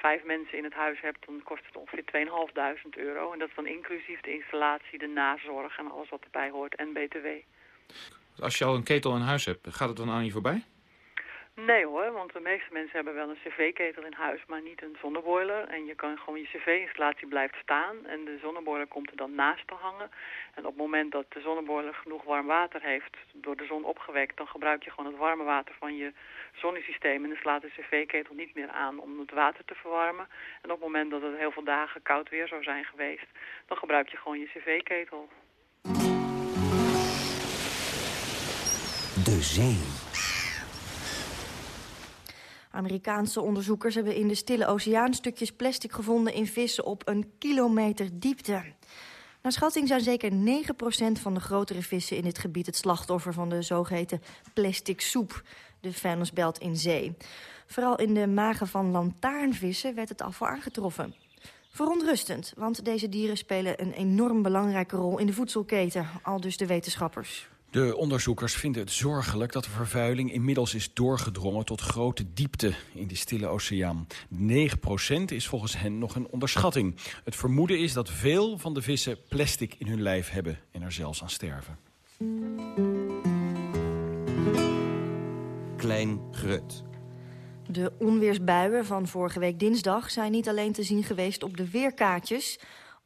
vijf mensen in het huis hebt, dan kost het ongeveer 2500 euro. En dat is dan inclusief de installatie, de nazorg en alles wat erbij hoort en BTW. Als je al een ketel in huis hebt, gaat het dan aan je voorbij? Nee hoor, want de meeste mensen hebben wel een cv-ketel in huis, maar niet een zonneboiler. En je kan gewoon je cv-installatie blijft staan en de zonneboiler komt er dan naast te hangen. En op het moment dat de zonneboiler genoeg warm water heeft, door de zon opgewekt, dan gebruik je gewoon het warme water van je zonnesysteem. En dan slaat de cv-ketel niet meer aan om het water te verwarmen. En op het moment dat het heel veel dagen koud weer zou zijn geweest, dan gebruik je gewoon je cv-ketel. De zee. Amerikaanse onderzoekers hebben in de Stille Oceaan stukjes plastic gevonden in vissen op een kilometer diepte. Naar schatting zijn zeker 9% van de grotere vissen in dit gebied het slachtoffer van de zogeheten plastic soep, de vuilnisbelt in zee. Vooral in de magen van lantaarnvissen werd het afval aangetroffen. Verontrustend, want deze dieren spelen een enorm belangrijke rol in de voedselketen, al dus de wetenschappers. De onderzoekers vinden het zorgelijk dat de vervuiling inmiddels is doorgedrongen tot grote diepte in de Stille Oceaan. 9% is volgens hen nog een onderschatting. Het vermoeden is dat veel van de vissen plastic in hun lijf hebben en er zelfs aan sterven. Klein Grut. De onweersbuien van vorige week dinsdag zijn niet alleen te zien geweest op de weerkaartjes...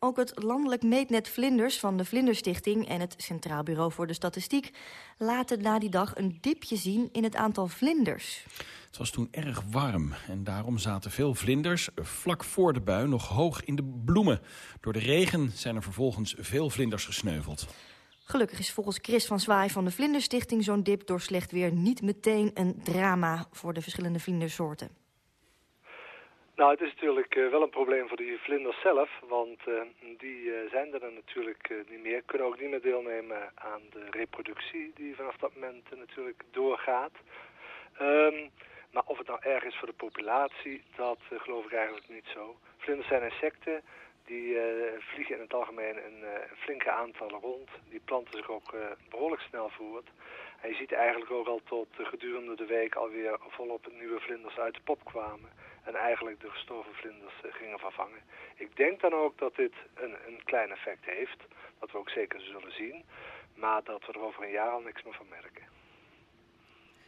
Ook het landelijk meetnet Vlinders van de Vlinderstichting... en het Centraal Bureau voor de Statistiek... laten na die dag een dipje zien in het aantal vlinders. Het was toen erg warm en daarom zaten veel vlinders vlak voor de bui nog hoog in de bloemen. Door de regen zijn er vervolgens veel vlinders gesneuveld. Gelukkig is volgens Chris van Zwaai van de Vlinderstichting zo'n dip door slecht weer niet meteen een drama voor de verschillende vlindersoorten. Nou, het is natuurlijk uh, wel een probleem voor die vlinders zelf, want uh, die uh, zijn er natuurlijk niet meer, kunnen ook niet meer deelnemen aan de reproductie die vanaf dat moment natuurlijk doorgaat. Um, maar of het nou erg is voor de populatie, dat geloof ik eigenlijk niet zo. Vlinders zijn insecten, die vliegen in het algemeen een flinke aantallen rond. Die planten zich ook behoorlijk snel voort. En je ziet eigenlijk ook al tot gedurende de week alweer volop nieuwe vlinders uit de pop kwamen en eigenlijk de gestorven vlinders eh, gingen vervangen. Ik denk dan ook dat dit een, een klein effect heeft, dat we ook zeker zullen zien, maar dat we er over een jaar al niks meer van merken.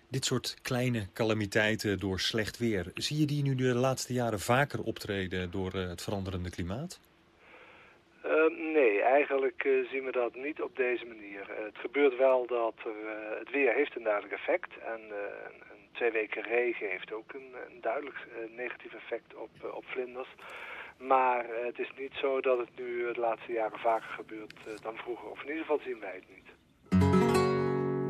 Dit soort kleine calamiteiten door slecht weer, zie je die nu de laatste jaren vaker optreden door uh, het veranderende klimaat? Uh, nee, eigenlijk uh, zien we dat niet op deze manier. Uh, het gebeurt wel dat er, het weer heeft een duidelijk effect en twee weken regen heeft ook een, een duidelijk uh, negatief effect op, uh, op vlinders. Maar uh, het is niet zo dat het nu de laatste jaren vaker gebeurt dan vroeger. Of in ieder geval zien wij het niet.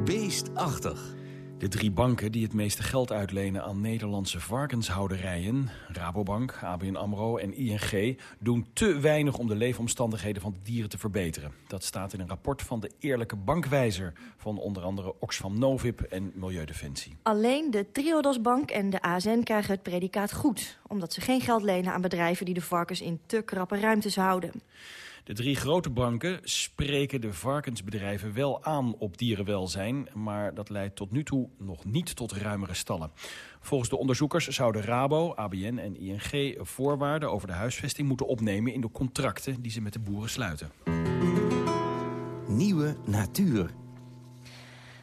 Beestachtig. De drie banken die het meeste geld uitlenen aan Nederlandse varkenshouderijen... Rabobank, ABN AMRO en ING... doen te weinig om de leefomstandigheden van de dieren te verbeteren. Dat staat in een rapport van de Eerlijke Bankwijzer... van onder andere Oxfam Novib en Milieudefensie. Alleen de Triodos Bank en de ASN krijgen het predicaat goed... omdat ze geen geld lenen aan bedrijven die de varkens in te krappe ruimtes houden. De drie grote banken spreken de varkensbedrijven wel aan op dierenwelzijn... maar dat leidt tot nu toe nog niet tot ruimere stallen. Volgens de onderzoekers zouden Rabo, ABN en ING voorwaarden over de huisvesting moeten opnemen... in de contracten die ze met de boeren sluiten. Nieuwe natuur.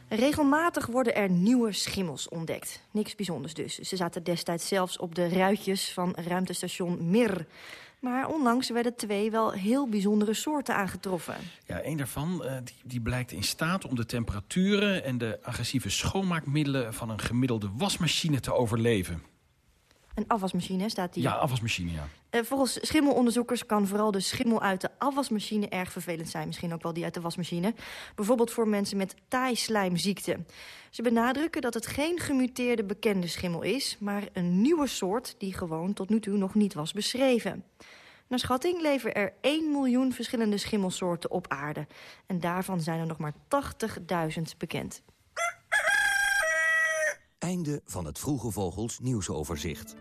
Regelmatig worden er nieuwe schimmels ontdekt. Niks bijzonders dus. Ze zaten destijds zelfs op de ruitjes van ruimtestation Mir... Maar onlangs werden twee wel heel bijzondere soorten aangetroffen. Ja, een daarvan uh, die, die blijkt in staat om de temperaturen... en de agressieve schoonmaakmiddelen van een gemiddelde wasmachine te overleven. Een afwasmachine staat hier. Ja, afwasmachine, ja. Uh, volgens schimmelonderzoekers kan vooral de schimmel uit de afwasmachine erg vervelend zijn. Misschien ook wel die uit de wasmachine. Bijvoorbeeld voor mensen met taaislijmziekte. Ze benadrukken dat het geen gemuteerde bekende schimmel is... maar een nieuwe soort die gewoon tot nu toe nog niet was beschreven. Naar schatting leven er 1 miljoen verschillende schimmelsoorten op aarde. En daarvan zijn er nog maar 80.000 bekend. Einde van het Vroege Vogels nieuwsoverzicht.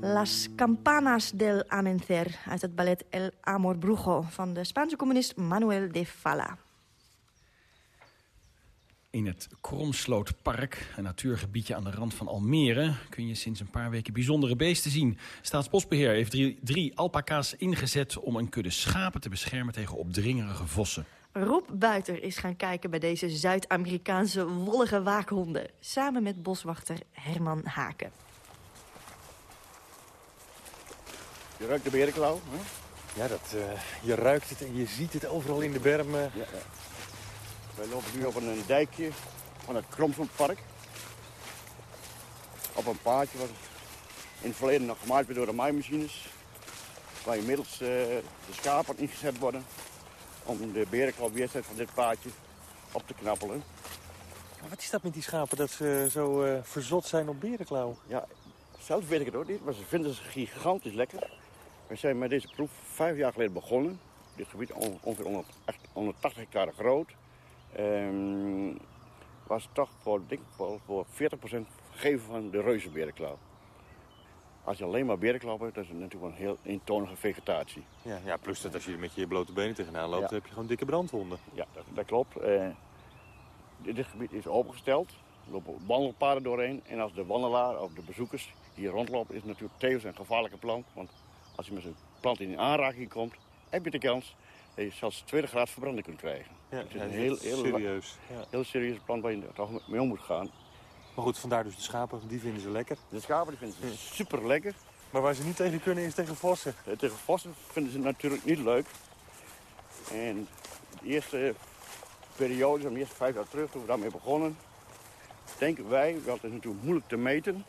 Las Campanas del Amencer uit het ballet El Amor Brujo van de Spaanse communist Manuel de Falla. In het Kromslootpark, een natuurgebiedje aan de rand van Almere... kun je sinds een paar weken bijzondere beesten zien. Staatsbosbeheer heeft drie, drie alpaca's ingezet... om een kudde schapen te beschermen tegen opdringerige vossen. Rob Buiter is gaan kijken bij deze Zuid-Amerikaanse wollige waakhonden... samen met boswachter Herman Haken. Je ruikt de berenklauw, hè? Ja, dat, eh, je ruikt het en je ziet het overal in de bermen. Ja, ja. Wij lopen nu op een dijkje van het Kromslandpark. Op een paadje wat in het verleden nog gemaakt werd door de maaimachines. Waar inmiddels uh, de schapen ingezet worden om de berenklauwweerstand van dit paadje op te knappelen. Maar wat is dat met die schapen dat ze zo uh, verzot zijn op berenklauw? Ja, zelf weet ik het ook niet, maar ze vinden ze gigantisch lekker. We zijn met deze proef vijf jaar geleden begonnen. Dit gebied on, ongeveer 180 hectare groot. Um, was toch voor, denk voor, voor 40% gegeven van de reuzenberenklauw. Als je alleen maar berenklauw hebt, dat is het natuurlijk een heel eentonige vegetatie. Ja, ja, plus dat als je met je blote benen tegenaan loopt, ja. heb je gewoon dikke brandwonden. Ja, dat, dat klopt. Uh, dit gebied is opengesteld. Er lopen wandelpaden doorheen. En als de wandelaar of de bezoekers hier rondlopen, is het natuurlijk tevens een gevaarlijke plant. Want als je met zo'n plant in aanraking komt, heb je de kans dat je zelfs tweede graad verbranding kunt krijgen. Ja, het is een heel, heel, serieus. Ja. heel serieuze plant waar je toch mee om moet gaan. Maar goed, vandaar dus de schapen, die vinden ze lekker. De schapen die vinden ze super lekker. Maar waar ze niet tegen kunnen is tegen vossen. Ja, tegen vossen vinden ze natuurlijk niet leuk. En de eerste periode, de eerste vijf jaar terug, toen we daarmee begonnen, denken wij, wel het is natuurlijk moeilijk te meten,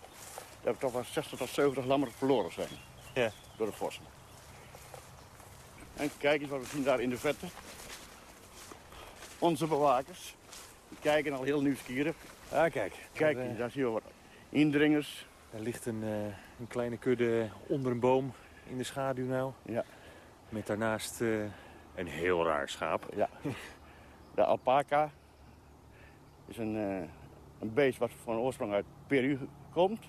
dat er toch wel 60 tot 70 lammeren verloren zijn. Ja. Door de vossen. En kijk eens wat we zien daar in de vette. Onze bewakers. Die kijken al heel nieuwsgierig. Ah, kijk. Kijk, daar, uh, daar zie je wat indringers. Er ligt een, uh, een kleine kudde onder een boom in de schaduw nou. Ja. Met daarnaast uh, een heel raar schaap. Ja. De alpaca is een, een beest wat van oorsprong uit Peru komt.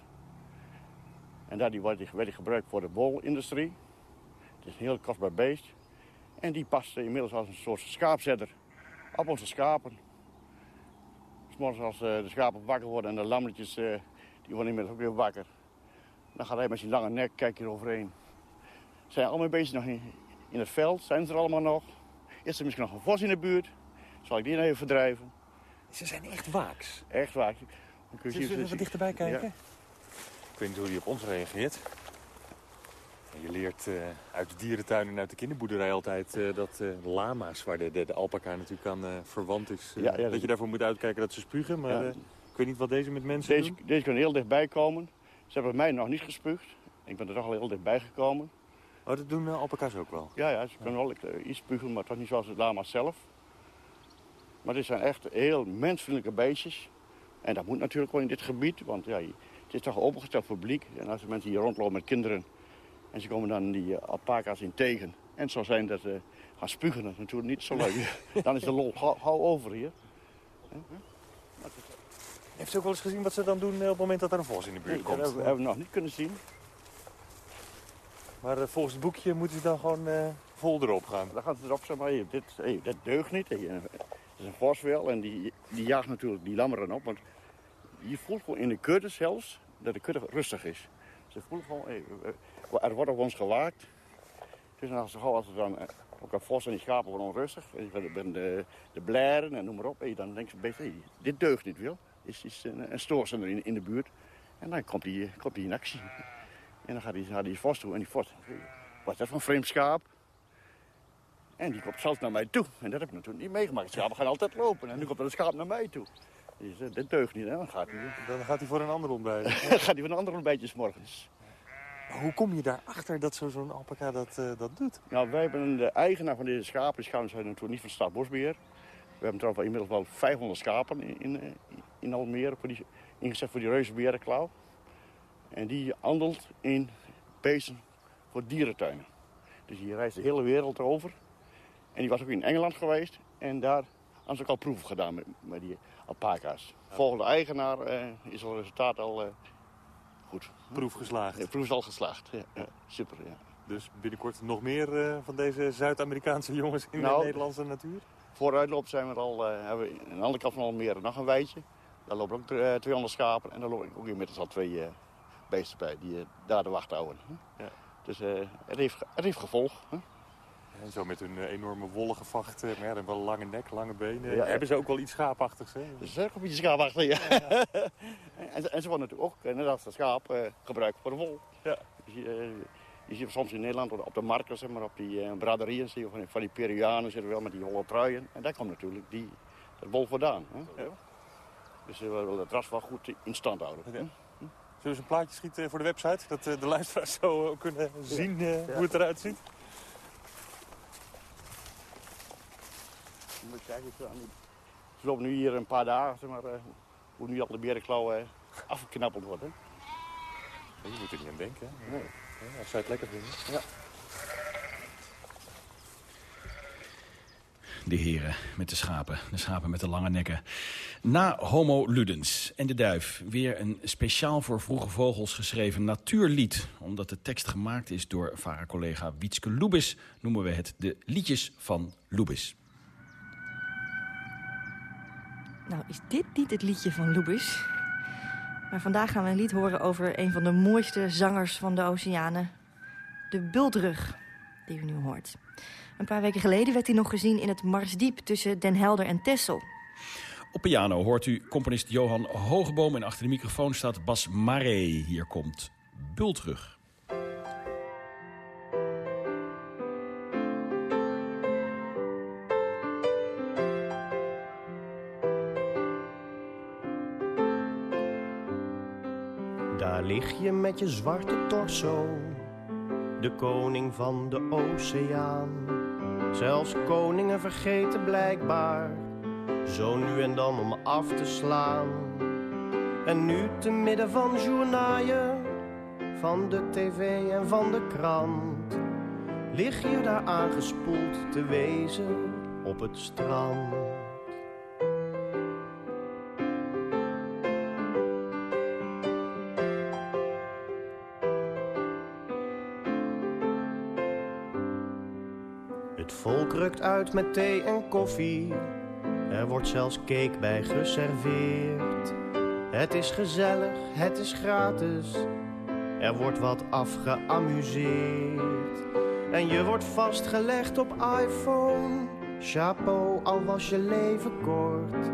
En daar die, werd die gebruikt voor de wolindustrie. Het is een heel kostbaar beest. En die past inmiddels als een soort schaapzetter op onze schapen. S'morgens als uh, de schapen wakker worden en de lammetjes uh, die worden inmiddels ook weer wakker. Dan gaat hij met zijn lange nek, kijk hier overheen. Zijn allemaal bezig nog in, in het veld? Zijn ze er allemaal nog? Is er misschien nog een vos in de buurt? Zal ik die nog even verdrijven? Ze zijn echt waaks. Echt waaks. Dan kun je Zullen we even dichterbij kijken? Ja. Ik weet niet hoe hij op ons reageert. Je leert uh, uit de dierentuin en uit de kinderboerderij altijd uh, dat uh, lama's, waar de, de, de alpaca natuurlijk aan verwant is, ja, ja, dat je daarvoor moet uitkijken dat ze spugen. Maar ja. ik weet niet wat deze met mensen deze, doen. Deze kunnen heel dichtbij komen. Ze hebben mij nog niet gespuugd. Ik ben er toch al heel dichtbij gekomen. Oh, dat doen alpaca's ook wel? Ja, ja ze kunnen wel iets spugen, maar toch niet zoals de lama's zelf. Maar dit zijn echt heel mensvriendelijke beestjes. En dat moet natuurlijk wel in dit gebied, want ja, het is toch een opengesteld publiek. En als er mensen hier rondlopen met kinderen en ze komen dan die uh, alpaca's in tegen. En het zou zijn dat ze gaan spugen, dat is natuurlijk niet zo leuk. dan is de lol hou over hier. Heeft u ook wel eens gezien wat ze dan doen op het moment dat er een vos in de buurt nee, komt? Dat hebben we, nog niet kunnen zien. Maar uh, volgens het boekje moeten ze dan gewoon uh, vol erop gaan? Dan gaan ze erop zeggen, maar hey, dit, hey, dit deugt niet. Hey, is een voswel en die, die jaagt natuurlijk die lammeren op. Want je voelt gewoon in de kudde zelfs dat de kudde rustig is. Ze voelen gewoon, er wordt op ons gewaakt. Dus als, als er dan eh, ook een vos en die schapen worden onrustig. De, de, de blaren en noem maar op. Dan denk je dit deugt niet wel. Is, is een, een stoorzender in, in de buurt. En dan komt hij komt die in actie. En dan gaat hij naar die vos toe. En die vos, wat is dat voor een vreemd schaap? En die komt zelfs naar mij toe. En dat heb ik natuurlijk niet meegemaakt. Schapen gaan altijd lopen. En nu komt er een schaap naar mij toe. Dus uh, dat deugt niet. Hè? Dan, gaat hij, dan gaat hij voor een ander ontbijt. dan gaat hij voor een ander ontbijtje morgens. Maar hoe kom je daarachter dat zo'n alpaca dat, uh, dat doet? Nou, wij hebben de eigenaar van deze schapen. Die schapen zijn natuurlijk niet van Staatsbosbeheer. We hebben trouwens inmiddels wel 500 schapen in, in, in Almere voor die, ingezet voor die reuzenbeherenklauw. En die handelt in beesten voor dierentuinen. Dus die reist de hele wereld over. En die was ook in Engeland geweest. En daar hadden ze ook al proeven gedaan met, met die alpaca's. Volgende eigenaar uh, is het resultaat al uh, goed. Proef geslaagd? Ja, proef is al geslaagd, ja, ja. super. Ja. Dus binnenkort nog meer uh, van deze Zuid-Amerikaanse jongens in nou, de Nederlandse natuur? Vooruitloop zijn we al, hebben we aan de andere kant van Almere nog een weidje. Daar lopen ook 200 schapen en daar lopen ook inmiddels al twee beesten bij die daar de wacht houden. Ja. Dus het, heeft, het heeft gevolg. En zo met hun enorme wollige vacht, maar ja, dan wel lange nek, lange benen. Ja, hebben ze ook wel iets schaapachtigs, hè? Ze zijn ook een beetje schaapachtig, ja. ja. en, en, ze worden natuurlijk ook, net als de schaap, uh, gebruikt voor de wol. Ja. Dus, uh, je ziet soms in Nederland op de markt, zeg maar, op die uh, braderieën, zie je van, van die Peruanen zitten wel met die holle truien. En daar komt natuurlijk die, dat wol vandaan. Hè? Ja. Dus we willen het ras wel goed in stand houden. Okay. Hm? Zullen we eens een plaatje schieten voor de website? Dat de luisteraars zo kunnen zien ja. hoe het eruit ziet? Moet kijken, ze lopen nu hier een paar dagen, zeg maar, uh, hoe nu al de berenklauw uh, afgeknappeld wordt. Hè? Je moet er niet aan denken. Hè? Nee. Ja, als zij het lekker vinden. Ja. De heren met de schapen, de schapen met de lange nekken. Na Homo Ludens en de duif weer een speciaal voor vroege vogels geschreven natuurlied. Omdat de tekst gemaakt is door vara-collega Wietske Lubis... noemen we het de liedjes van Lubis. Nou, is dit niet het liedje van Lubis? Maar vandaag gaan we een lied horen over een van de mooiste zangers van de oceanen. De bultrug, die u nu hoort. Een paar weken geleden werd hij nog gezien in het Marsdiep tussen Den Helder en Texel. Op piano hoort u componist Johan Hogeboom en achter de microfoon staat Bas Maré. Hier komt Bultrug. Lig je met je zwarte torso, de koning van de oceaan. Zelfs koningen vergeten blijkbaar, zo nu en dan om af te slaan. En nu te midden van journaaien, van de tv en van de krant, lig je daar aangespoeld te wezen op het strand. Rukt uit met thee en koffie. Er wordt zelfs cake bij geserveerd. Het is gezellig, het is gratis. Er wordt wat afgeamuseerd. En je wordt vastgelegd op iPhone. Chapeau, al was je leven kort.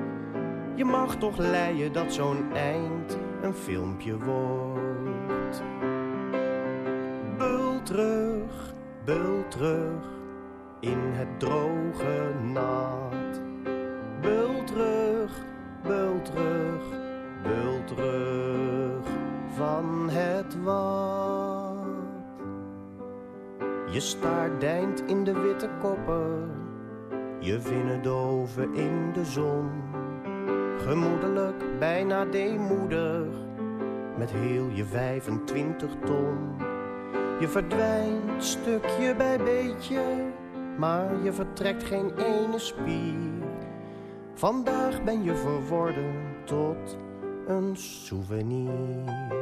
Je mag toch leien dat zo'n eind een filmpje wordt. Bul terug, bul terug in het droge nat. Bul terug, bul terug, bul terug van het wat. Je staart deint in de witte koppen, je vinnen doven in de zon. Gemoedelijk, bijna deemoedig, met heel je 25 ton. Je verdwijnt stukje bij beetje maar je vertrekt geen ene spier. Vandaag ben je verworden tot een souvenir.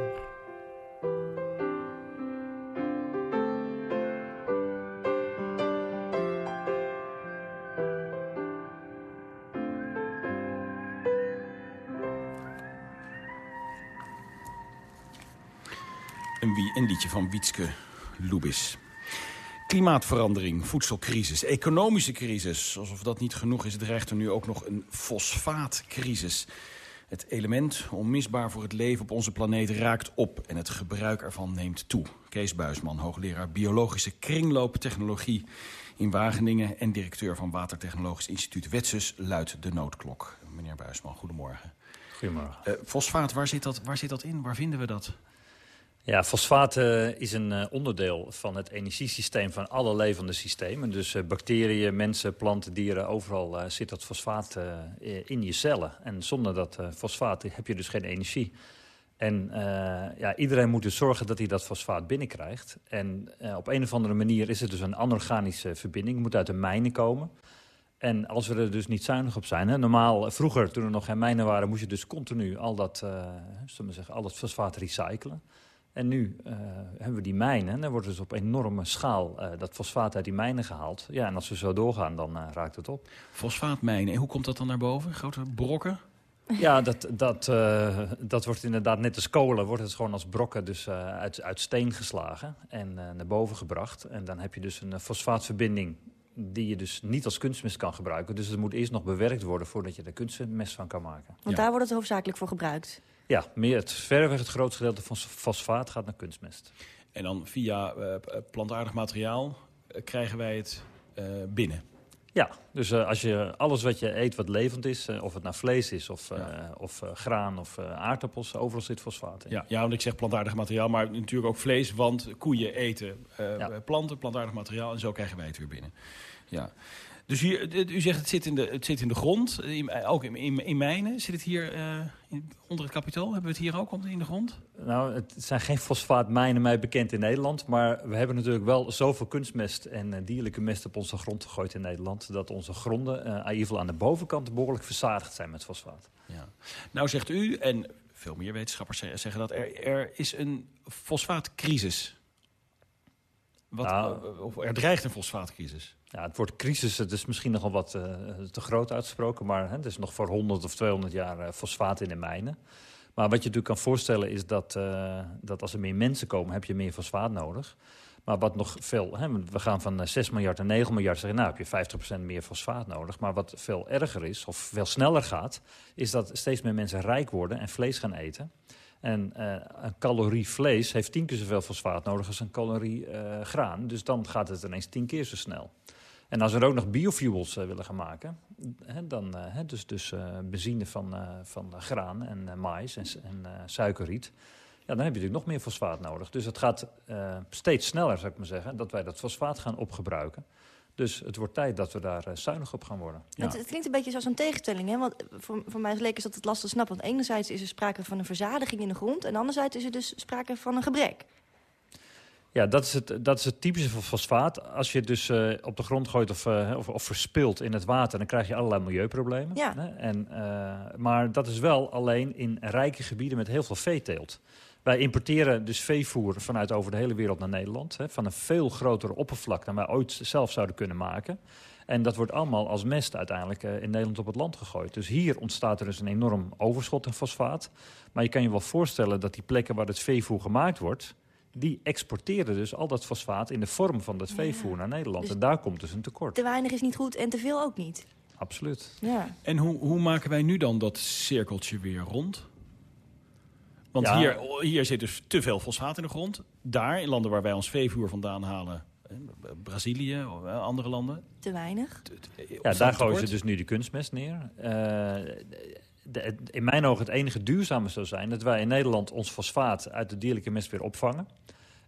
Een liedje van Wietske Lubis. Klimaatverandering, voedselcrisis, economische crisis. Alsof dat niet genoeg is, dreigt er nu ook nog een fosfaatcrisis. Het element, onmisbaar voor het leven op onze planeet, raakt op... en het gebruik ervan neemt toe. Kees Buisman, hoogleraar biologische kringlooptechnologie in Wageningen... en directeur van Watertechnologisch Instituut Wetsus, luidt de noodklok. Meneer Buisman, goedemorgen. Goedemorgen. Uh, fosfaat, waar zit, dat, waar zit dat in? Waar vinden we dat? Ja, fosfaat uh, is een uh, onderdeel van het energiesysteem van alle levende systemen. Dus uh, bacteriën, mensen, planten, dieren, overal zit dat fosfaat in je cellen. En zonder dat fosfaat heb je dus geen energie. En ja, iedereen moet dus zorgen dat hij dat fosfaat binnenkrijgt. En op een of andere manier is het dus een anorganische verbinding. Moet uit de mijnen komen. En als we er dus niet zuinig op zijn... Hè, normaal, vroeger, toen er nog geen mijnen waren... moest je dus continu al dat, zullen we zeggen, al dat fosfaat recyclen. En nu uh, hebben we die mijnen. En dan wordt dus op enorme schaal uh, dat fosfaat uit die mijnen gehaald. Ja, en als we zo doorgaan, dan uh, raakt het op. Fosfaatmijnen, en hoe komt dat dan naar boven? Grote brokken? Ja, dat, dat, dat wordt inderdaad net als kolen. Wordt het gewoon als brokken dus, uit, uit steen geslagen en naar boven gebracht. En dan heb je dus een fosfaatverbinding die je dus niet als kunstmest kan gebruiken. Dus het moet eerst nog bewerkt worden voordat je er kunstmest van kan maken. Want daar wordt het hoofdzakelijk voor gebruikt? Ja, meer het, verreweg het grootste gedeelte van fosfaat gaat naar kunstmest. En dan via uh, plantaardig materiaal uh, krijgen wij het uh, binnen? Ja, dus uh, als je alles wat je eet wat levend is, uh, of het nou vlees is, of, ja. of graan of aardappels, overal zit fosfaat in. Ja, ja, want ik zeg plantaardig materiaal, maar natuurlijk ook vlees, want koeien eten ja. planten, plantaardig materiaal en zo krijgen wij het weer binnen. Ja. Dus hier, u zegt het zit in de, het zit in de grond, in, ook in, in, in, mijnen. Zit het hier uh, in, onder het kapitool? Hebben we het hier ook in de grond? Nou, het zijn geen fosfaatmijnen mij bekend in Nederland. Maar we hebben natuurlijk wel zoveel kunstmest en uh, dierlijke mest op onze grond gegooid in Nederland... dat onze gronden, uh, aan de bovenkant, behoorlijk verzadigd zijn met fosfaat. Ja. Nou zegt u, en veel meer wetenschappers zeggen dat, er, er is een fosfaatcrisis. Wat, nou, of er dreigt een fosfaatcrisis. Ja, het woord crisis het is misschien nogal wat uh, te groot uitgesproken... maar hè, het is nog voor 100 of 200 jaar uh, fosfaat in de mijnen. Maar wat je natuurlijk kan voorstellen is dat, uh, dat als er meer mensen komen... heb je meer fosfaat nodig. Maar wat nog veel... Hè, we gaan van 6 miljard naar 9 miljard zeggen... nou heb je 50% meer fosfaat nodig. Maar wat veel erger is, of veel sneller gaat... is dat steeds meer mensen rijk worden en vlees gaan eten... En uh, een calorie vlees heeft tien keer zoveel fosfaat nodig als een calorie uh, graan. Dus dan gaat het ineens tien keer zo snel. En als we er ook nog biofuels uh, willen gaan maken, hè, dan dus, dus benzine van, van graan en maïs en, en suikerriet, ja, dan heb je natuurlijk nog meer fosfaat nodig. Dus het gaat steeds sneller, zou ik maar zeggen, dat wij dat fosfaat gaan opgebruiken. Dus het wordt tijd dat we daar uh, zuinig op gaan worden. Ja. Het, het, klinkt een beetje zoals een tegenstelling. Hè? Want voor, voor mij leek is dat het lastig te snappen. Want enerzijds is er sprake van een verzadiging in de grond... en anderzijds is er dus sprake van een gebrek. Ja, dat is het, dat is het typische van fosfaat. Als je het dus uh, op de grond gooit of, uh, of, of, verspilt in het water... dan krijg je allerlei milieuproblemen. Ja. Hè? En, maar dat is wel alleen in rijke gebieden met heel veel veeteelt. Wij importeren dus veevoer vanuit over de hele wereld naar Nederland. Hè, van een veel grotere oppervlak dan wij ooit zelf zouden kunnen maken. En dat wordt allemaal als mest uiteindelijk uh, in Nederland op het land gegooid. Dus hier ontstaat er dus een enorm overschot aan fosfaat. Maar je kan je wel voorstellen dat die plekken waar het veevoer gemaakt wordt... die exporteren dus al dat fosfaat in de vorm van dat veevoer ja. naar Nederland. Dus en daar komt dus een tekort. Te weinig is niet goed en te veel ook niet. Absoluut. Ja. En hoe, hoe maken wij nu dan dat cirkeltje weer rond? Want ja. hier, hier zit dus te veel fosfaat in de grond. Daar, in landen waar wij ons veevoer vandaan halen... Brazilië of andere landen. Te weinig? Ja, daar gooien ze dus nu de kunstmest neer. Uh, de, in mijn ogen het enige duurzame zou zijn... dat wij in Nederland ons fosfaat uit de dierlijke mest weer opvangen.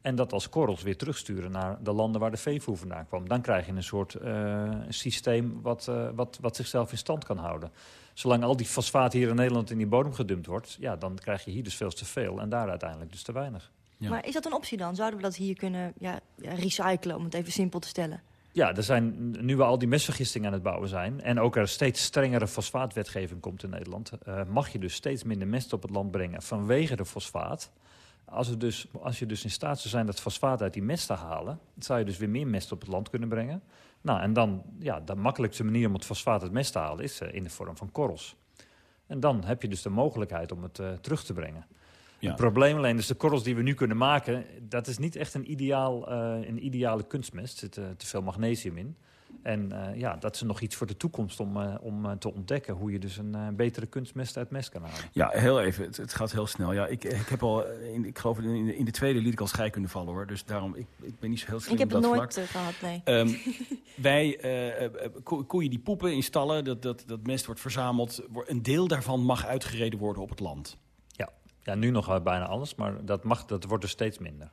En dat als korrels weer terugsturen naar de landen waar de veevoer vandaan kwam. Dan krijg je een soort uh, systeem wat, uh, wat, wat zichzelf in stand kan houden. Zolang al die fosfaat hier in Nederland in die bodem gedumpt wordt... Ja, dan krijg je hier dus veel te veel en daar uiteindelijk dus te weinig. Ja. Maar is dat een optie dan? Zouden we dat hier kunnen ja, recyclen, om het even simpel te stellen? Ja, er zijn, nu we al die mestvergistingen aan het bouwen zijn... en ook er steeds strengere fosfaatwetgeving komt in Nederland... Uh, mag je dus steeds minder mest op het land brengen vanwege de fosfaat... Als, we dus, als je dus in staat zou zijn dat fosfaat uit die mest te halen... zou je dus weer meer mest op het land kunnen brengen. Nou, en dan, ja, de makkelijkste manier om het fosfaat uit mest te halen... is uh, in de vorm van korrels. En dan heb je dus de mogelijkheid om het uh, terug te brengen. Ja. Het probleem alleen is de korrels die we nu kunnen maken... dat is niet echt een, ideaal, uh, een ideale kunstmest. Er zit uh, te veel magnesium in. En uh, ja, dat is nog iets voor de toekomst om, uh, om uh, te ontdekken... hoe je dus een betere kunstmest uit mest kan halen. Ja, heel even. Het, het gaat heel snel. Ja, ik, ik heb al, in, ik geloof in de, in de tweede liet ik al scheikunde vallen hoor. Dus daarom, ik, ik ben niet zo heel slim Ik heb op het dat nooit vlak. gehad, nee. Um, wij, ko koeien die poepen in stallen, dat, dat, dat mest wordt verzameld. Een deel daarvan mag uitgereden worden op het land. Ja, ja nu nog bijna alles, maar dat, mag, dat wordt er steeds minder.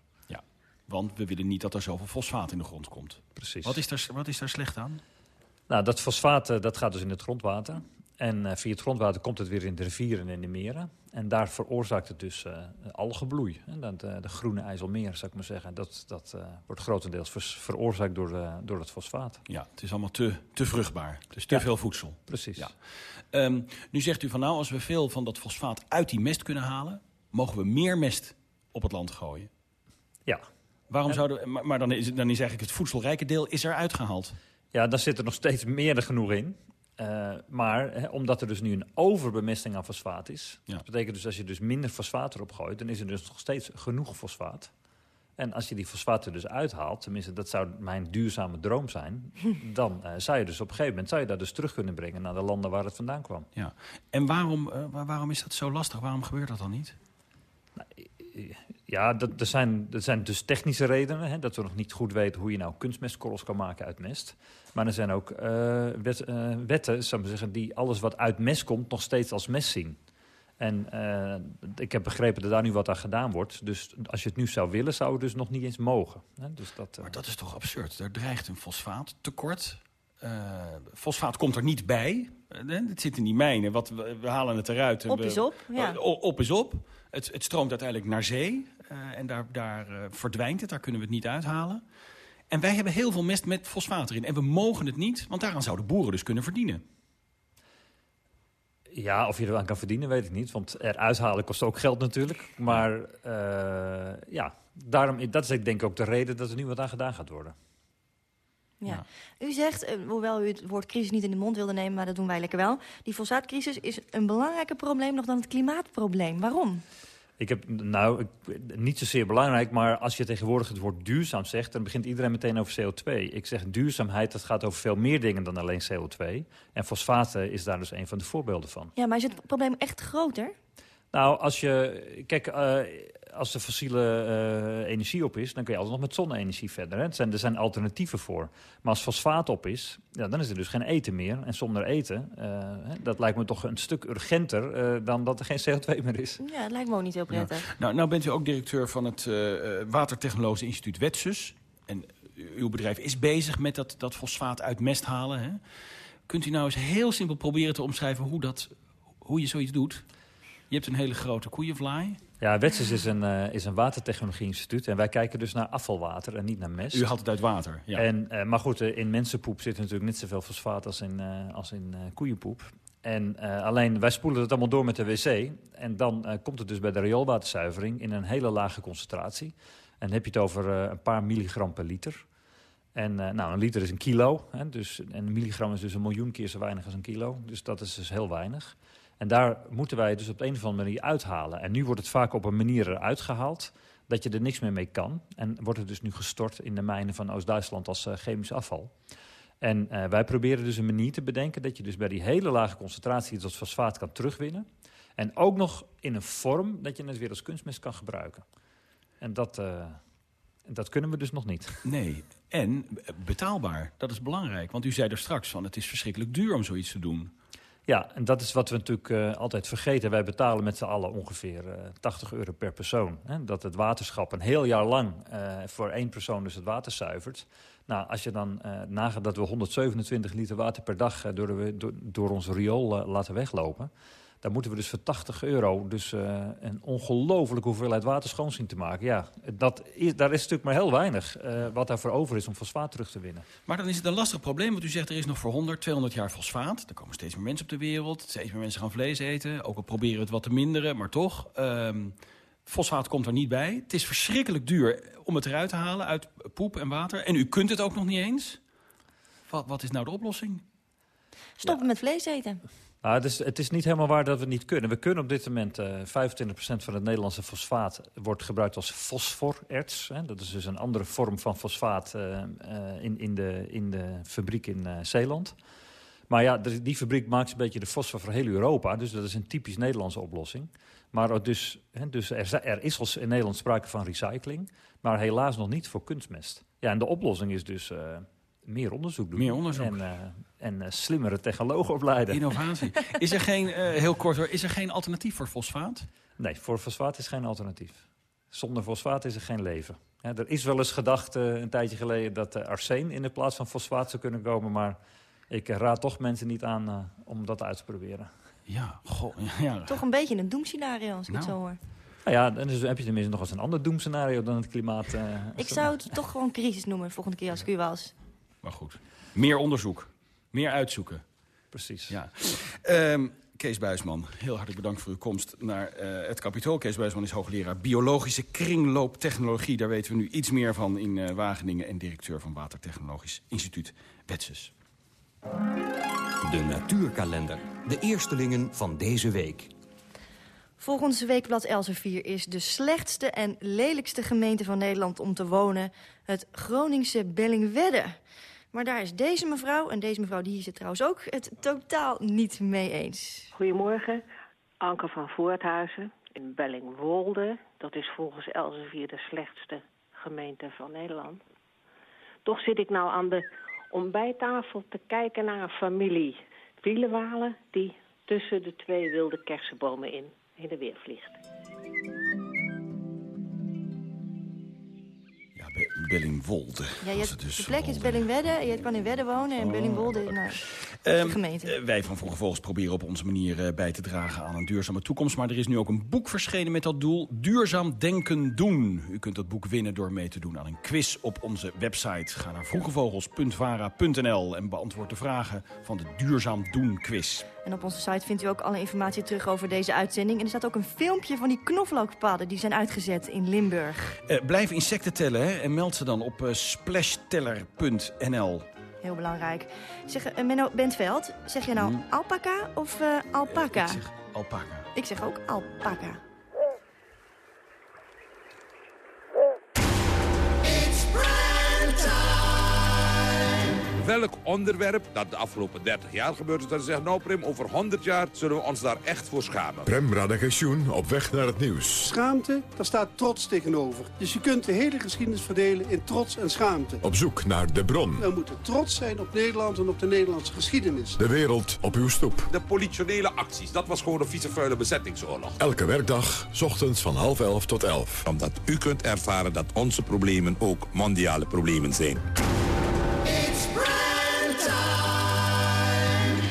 Want we willen niet dat er zoveel fosfaat in de grond komt. Precies. Wat is daar, wat is daar slecht aan? Nou, dat fosfaat dat gaat dus in het grondwater. En uh, via het grondwater komt het weer in de rivieren en in de meren. En daar veroorzaakt het dus uh, algebloei. En dat, uh, de groene IJsselmeer, zou ik maar zeggen. Dat, dat wordt grotendeels veroorzaakt door, door het fosfaat. Ja, het is allemaal te, te vruchtbaar. Dus te Ja. veel voedsel. Precies. Ja. Um, nu zegt u van nou, als we veel van dat fosfaat uit die mest kunnen halen... mogen we meer mest op het land gooien. Ja. Waarom zouden maar, maar dan, is, dan is eigenlijk het voedselrijke deel is er uitgehaald. Ja, daar zit er nog steeds meer dan genoeg in. Eh, maar omdat er dus nu een overbemesting aan fosfaat is... dat betekent dus als je dus minder fosfaat erop gooit... dan is er dus nog steeds genoeg fosfaat. En als je die fosfaat er dus uithaalt... tenminste, dat zou mijn duurzame droom zijn... dan eh, zou je dus op een gegeven moment... zou je dat dus terug kunnen brengen naar de landen waar het vandaan kwam. Ja. En waarom, eh, waar- waarom is dat zo lastig? Waarom gebeurt dat dan niet? Ja, dat, er, zijn, er zijn dus technische redenen. Hè, dat we nog niet goed weten hoe je nou kunstmestkorrels kan maken uit mest. Maar er zijn ook eh, wet, eh, wetten, zou ik zeggen, die alles wat uit mest komt nog steeds als mest zien. En eh, ik heb begrepen dat daar nu wat aan gedaan wordt. Dus als je het nu zou willen, zou het dus nog niet eens mogen. Hè? Dus dat, Maar dat is toch absurd? Er dreigt een fosfaattekort. Eh fosfaat komt er niet bij. Hè, het zit in die mijnen. Wat, we, we halen het eruit. Op we- is op, ja. O- op is op. Het, het stroomt uiteindelijk naar zee. eh, en daar, daar eh, verdwijnt het. Daar kunnen we het niet uithalen. En wij hebben heel veel mest met fosfaat erin. En we mogen het niet, want daaraan zouden boeren dus kunnen verdienen. Ja, of je er aan kan verdienen, weet ik niet. Want eruit halen kost ook geld natuurlijk. Maar eh, ja, daarom, dat is denk ik ook de reden dat er nu wat aan gedaan gaat worden. Ja. U zegt, eh, hoewel u het woord crisis niet in de mond wilde nemen, maar dat doen wij lekker wel. Die fosfaatcrisis is een belangrijker probleem nog dan het klimaatprobleem. Waarom? Ik heb, nou, ik, niet zozeer belangrijk, maar als je tegenwoordig het woord duurzaam zegt... dan begint iedereen meteen over CO2. Ik zeg duurzaamheid, dat gaat over veel meer dingen dan alleen CO2. En fosfaten is daar dus een van de voorbeelden van. Ja, maar is het probleem echt groter? Nou, als je... Kijk, eh, als de fossiele eh, energie op is... dan kun je altijd nog met zonne-energie verder. Hè? Zijn, er zijn alternatieven voor. Maar als fosfaat op is, ja, dan is er dus geen eten meer. En zonder eten, eh, hè, dat lijkt me toch een stuk urgenter... eh, dan dat er geen CO2 meer is. Ja, het lijkt me ook niet heel prettig. Nou, nou bent u ook directeur van het eh, eh, Watertechnologisch Instituut Wetsus. En uw bedrijf is bezig met dat, dat fosfaat uit mest halen. Hè? Kunt u nou eens heel simpel proberen te omschrijven hoe, dat, hoe je zoiets doet? Je hebt een hele grote koeienvlaai. Ja, Wetsus is een, eh, is een watertechnologie-instituut. En wij kijken dus naar afvalwater en niet naar mest. U haalt het uit water, ja. En, eh, maar goed, eh, in mensenpoep zit natuurlijk net zoveel fosfaat als in, als in koeienpoep. En alleen, wij spoelen het allemaal door met de wc. En dan komt het dus bij de rioolwaterzuivering in een hele lage concentratie. En dan heb je het over een paar milligram per liter. En nou, een liter is een kilo. Hè, dus, en een milligram is dus een miljoen keer zo weinig als een kilo. Dus dat is dus heel weinig. En daar moeten wij dus op de een of andere manier uithalen. En nu wordt het vaak op een manier eruit gehaald dat je er niks meer mee kan. En wordt het dus nu gestort in de mijnen van Oost-Duitsland als eh, chemisch afval. En eh, wij proberen dus een manier te bedenken dat je dus bij die hele lage concentratie dat fosfaat kan terugwinnen. En ook nog in een vorm dat je het weer als kunstmest kan gebruiken. En dat, eh, dat kunnen we dus nog niet. Nee, en betaalbaar. Dat is belangrijk. Want u zei er straks van, het is verschrikkelijk duur om zoiets te doen. Ja, en dat is wat we natuurlijk eh, altijd vergeten. Wij betalen met z'n allen ongeveer eh 80 euro per persoon. Hè? Dat het waterschap een heel jaar lang eh, voor één persoon dus het water zuivert. Nou, als je dan eh, nagaat dat we 127 liter water per dag eh, door, de, door, door ons riool eh, laten weglopen... dan moeten we dus voor 80 euro dus, eh, een ongelofelijke hoeveelheid water schoon zien te maken. Ja, dat is, daar is natuurlijk maar heel weinig eh, wat daarvoor over is om fosfaat terug te winnen. Maar dan is het een lastig probleem, want u zegt er is nog voor 100, 200 jaar fosfaat. Er komen steeds meer mensen op de wereld, steeds meer mensen gaan vlees eten. Ook al proberen we het wat te minderen, maar toch. ehm, fosfaat komt er niet bij. Het is verschrikkelijk duur om het eruit te halen uit poep en water. En u kunt het ook nog niet eens. Wat, wat is nou de oplossing? Stoppen met vlees eten. Nou, het, is, het is niet helemaal waar dat we het niet kunnen. We kunnen op dit moment, uh, 25% van het Nederlandse fosfaat wordt gebruikt als fosforerts. Hè. Dat is dus een andere vorm van fosfaat uh, uh, in, in, de, in de fabriek in Zeeland. Maar ja, die fabriek maakt een beetje de fosfor voor heel Europa. Dus dat is een typisch Nederlandse oplossing. Maar dus, hè, dus er, er, is als in Nederland sprake van recycling. Maar helaas nog niet voor kunstmest. Ja, en de oplossing is dus meer onderzoek doen. Meer onderzoek. En, en uh, slimmere technologen opleiden. Innovatie. Is er geen, uh, heel kort hoor, is er geen alternatief voor fosfaat? Nee, voor fosfaat is geen alternatief. Zonder fosfaat is er geen leven. Ja, er is wel eens gedacht een tijdje geleden dat arsen in de plaats van fosfaat zou kunnen komen. Maar ik raad toch mensen niet aan om dat uit te proberen. Ja, goh, ja. Toch een beetje een doemscenario als ik nou. het zo hoor. Nou ja, dan heb je tenminste nog eens een ander doemscenario dan het klimaat. ik zou het toch gewoon crisis noemen de volgende keer als ik u was. Maar goed, meer onderzoek, meer uitzoeken. Precies. Ja. Um, Kees Buisman, heel hartelijk bedankt voor uw komst naar uh, het kapitool. Kees Buisman is hoogleraar biologische kringlooptechnologie. Daar weten we nu iets meer van in uh, Wageningen... en directeur van Watertechnologisch Instituut Wetses. De natuurkalender. De eerstelingen van deze week. Volgens Weekblad Elsevier is de slechtste en lelijkste gemeente van Nederland om te wonen... het Groningse Bellingwedde. Maar daar is deze mevrouw, en deze mevrouw die hier zit trouwens ook... het totaal niet mee eens. Goedemorgen, Anke van Voorthuizen in Bellingwolde. Dat is volgens Elsevier de slechtste gemeente van Nederland. Toch zit ik nou aan de ontbijttafel te kijken naar een familie Wielenwalen... die tussen de twee wilde kersenbomen in heen en weer vliegt. Bellingwolde. Ja, je, dus de plek is Bellingwedde. Je kan in Wedde wonen en oh, Bellingwolde is naar um, de gemeente. Uh, wij van Vroege proberen op onze manier uh, bij te dragen aan een duurzame toekomst. Maar er is nu ook een boek verschenen met dat doel. Duurzaam denken doen. U kunt dat boek winnen door mee te doen aan een quiz op onze website. Ga naar vroegevogels.vara.nl en beantwoord de vragen van de Duurzaam Doen quiz. En op onze site vindt u ook alle informatie terug over deze uitzending. En er staat ook een filmpje van die knoflookpaden die zijn uitgezet in Limburg. Uh, blijf insecten tellen hè, en meld ze dan op uh, splashteller.nl. Heel belangrijk. Zeg, uh, Menno Bentveld, zeg je nou hmm. alpaca of alpaca? ik zeg alpaca. Ik zeg ook alpaca. Welk onderwerp dat de afgelopen 30 jaar gebeurd is... dat ze zeggen, nou Prim, over 100 jaar zullen we ons daar echt voor schamen. Prem Radagensjoen op weg naar het nieuws. Schaamte, daar staat trots tegenover. Dus je kunt de hele geschiedenis verdelen in trots en schaamte. Op zoek naar de bron. We moeten trots zijn op Nederland en op de Nederlandse geschiedenis. De wereld op uw stoep. De politionele acties, dat was gewoon een vieze vuile bezettingsoorlog. Elke werkdag, ochtends van half elf tot elf. Omdat u kunt ervaren dat onze problemen ook mondiale problemen zijn.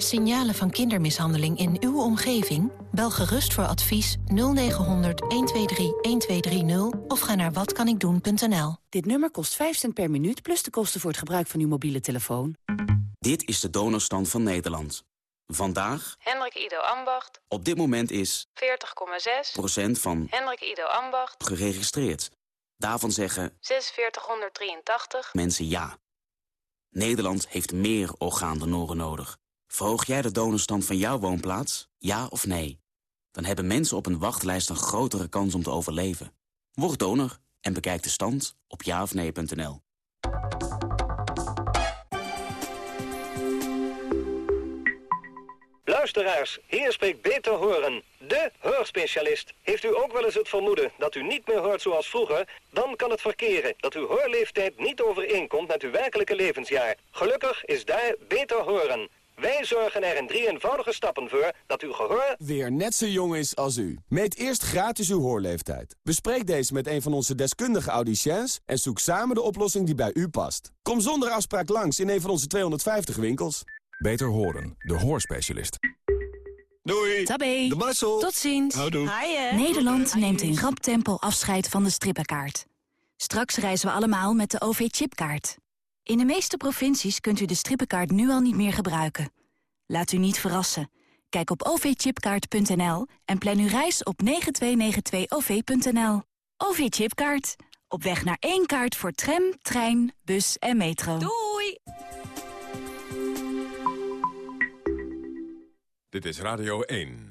Signalen van kindermishandeling in uw omgeving? Bel gerust voor advies 0900 123 1230 of ga naar watkanikdoen.nl. Dit nummer kost 5 cent per minuut plus de kosten voor het gebruik van uw mobiele telefoon. Dit is de donorstand van Nederland. Vandaag... Hendrik Ido Ambacht. Op dit moment is... 40,6 procent van... Hendrik Ido Ambacht. Geregistreerd. Daarvan zeggen... 4683 mensen ja. Nederland heeft meer orgaandonoren nodig. Verhoog jij de donorstand van jouw woonplaats? Ja of nee? Dan hebben mensen op een wachtlijst een grotere kans om te overleven. Word donor en bekijk de stand op jaofnee.nl. Luisteraars, hier spreekt Beter Horen, de hoorspecialist. Heeft u ook wel eens het vermoeden dat u niet meer hoort zoals vroeger? Dan kan het verkeren dat uw hoorleeftijd niet overeenkomt met uw werkelijke levensjaar. Gelukkig is daar Beter Horen. Wij zorgen er in drie eenvoudige stappen voor dat uw gehoor... weer net zo jong is als u. Meet eerst gratis uw hoorleeftijd. Bespreek deze met een van onze deskundige audiciëns... en zoek samen de oplossing die bij u past. Kom zonder afspraak langs in een van onze 250 winkels. Beter horen, de hoorspecialist. Doei. Tabé. De Marcel. Tot ziens. Houdoe. Nederland neemt in rap tempo afscheid van de strippenkaart. Straks reizen we allemaal met de OV-chipkaart. In de meeste provincies kunt u de strippenkaart nu al niet meer gebruiken. Laat u niet verrassen. Kijk op ovchipkaart.nl en plan uw reis op 9292-OV.nL. OV-chipkaart. Op weg naar één kaart voor tram, trein, bus en metro. Doei! Dit is Radio 1.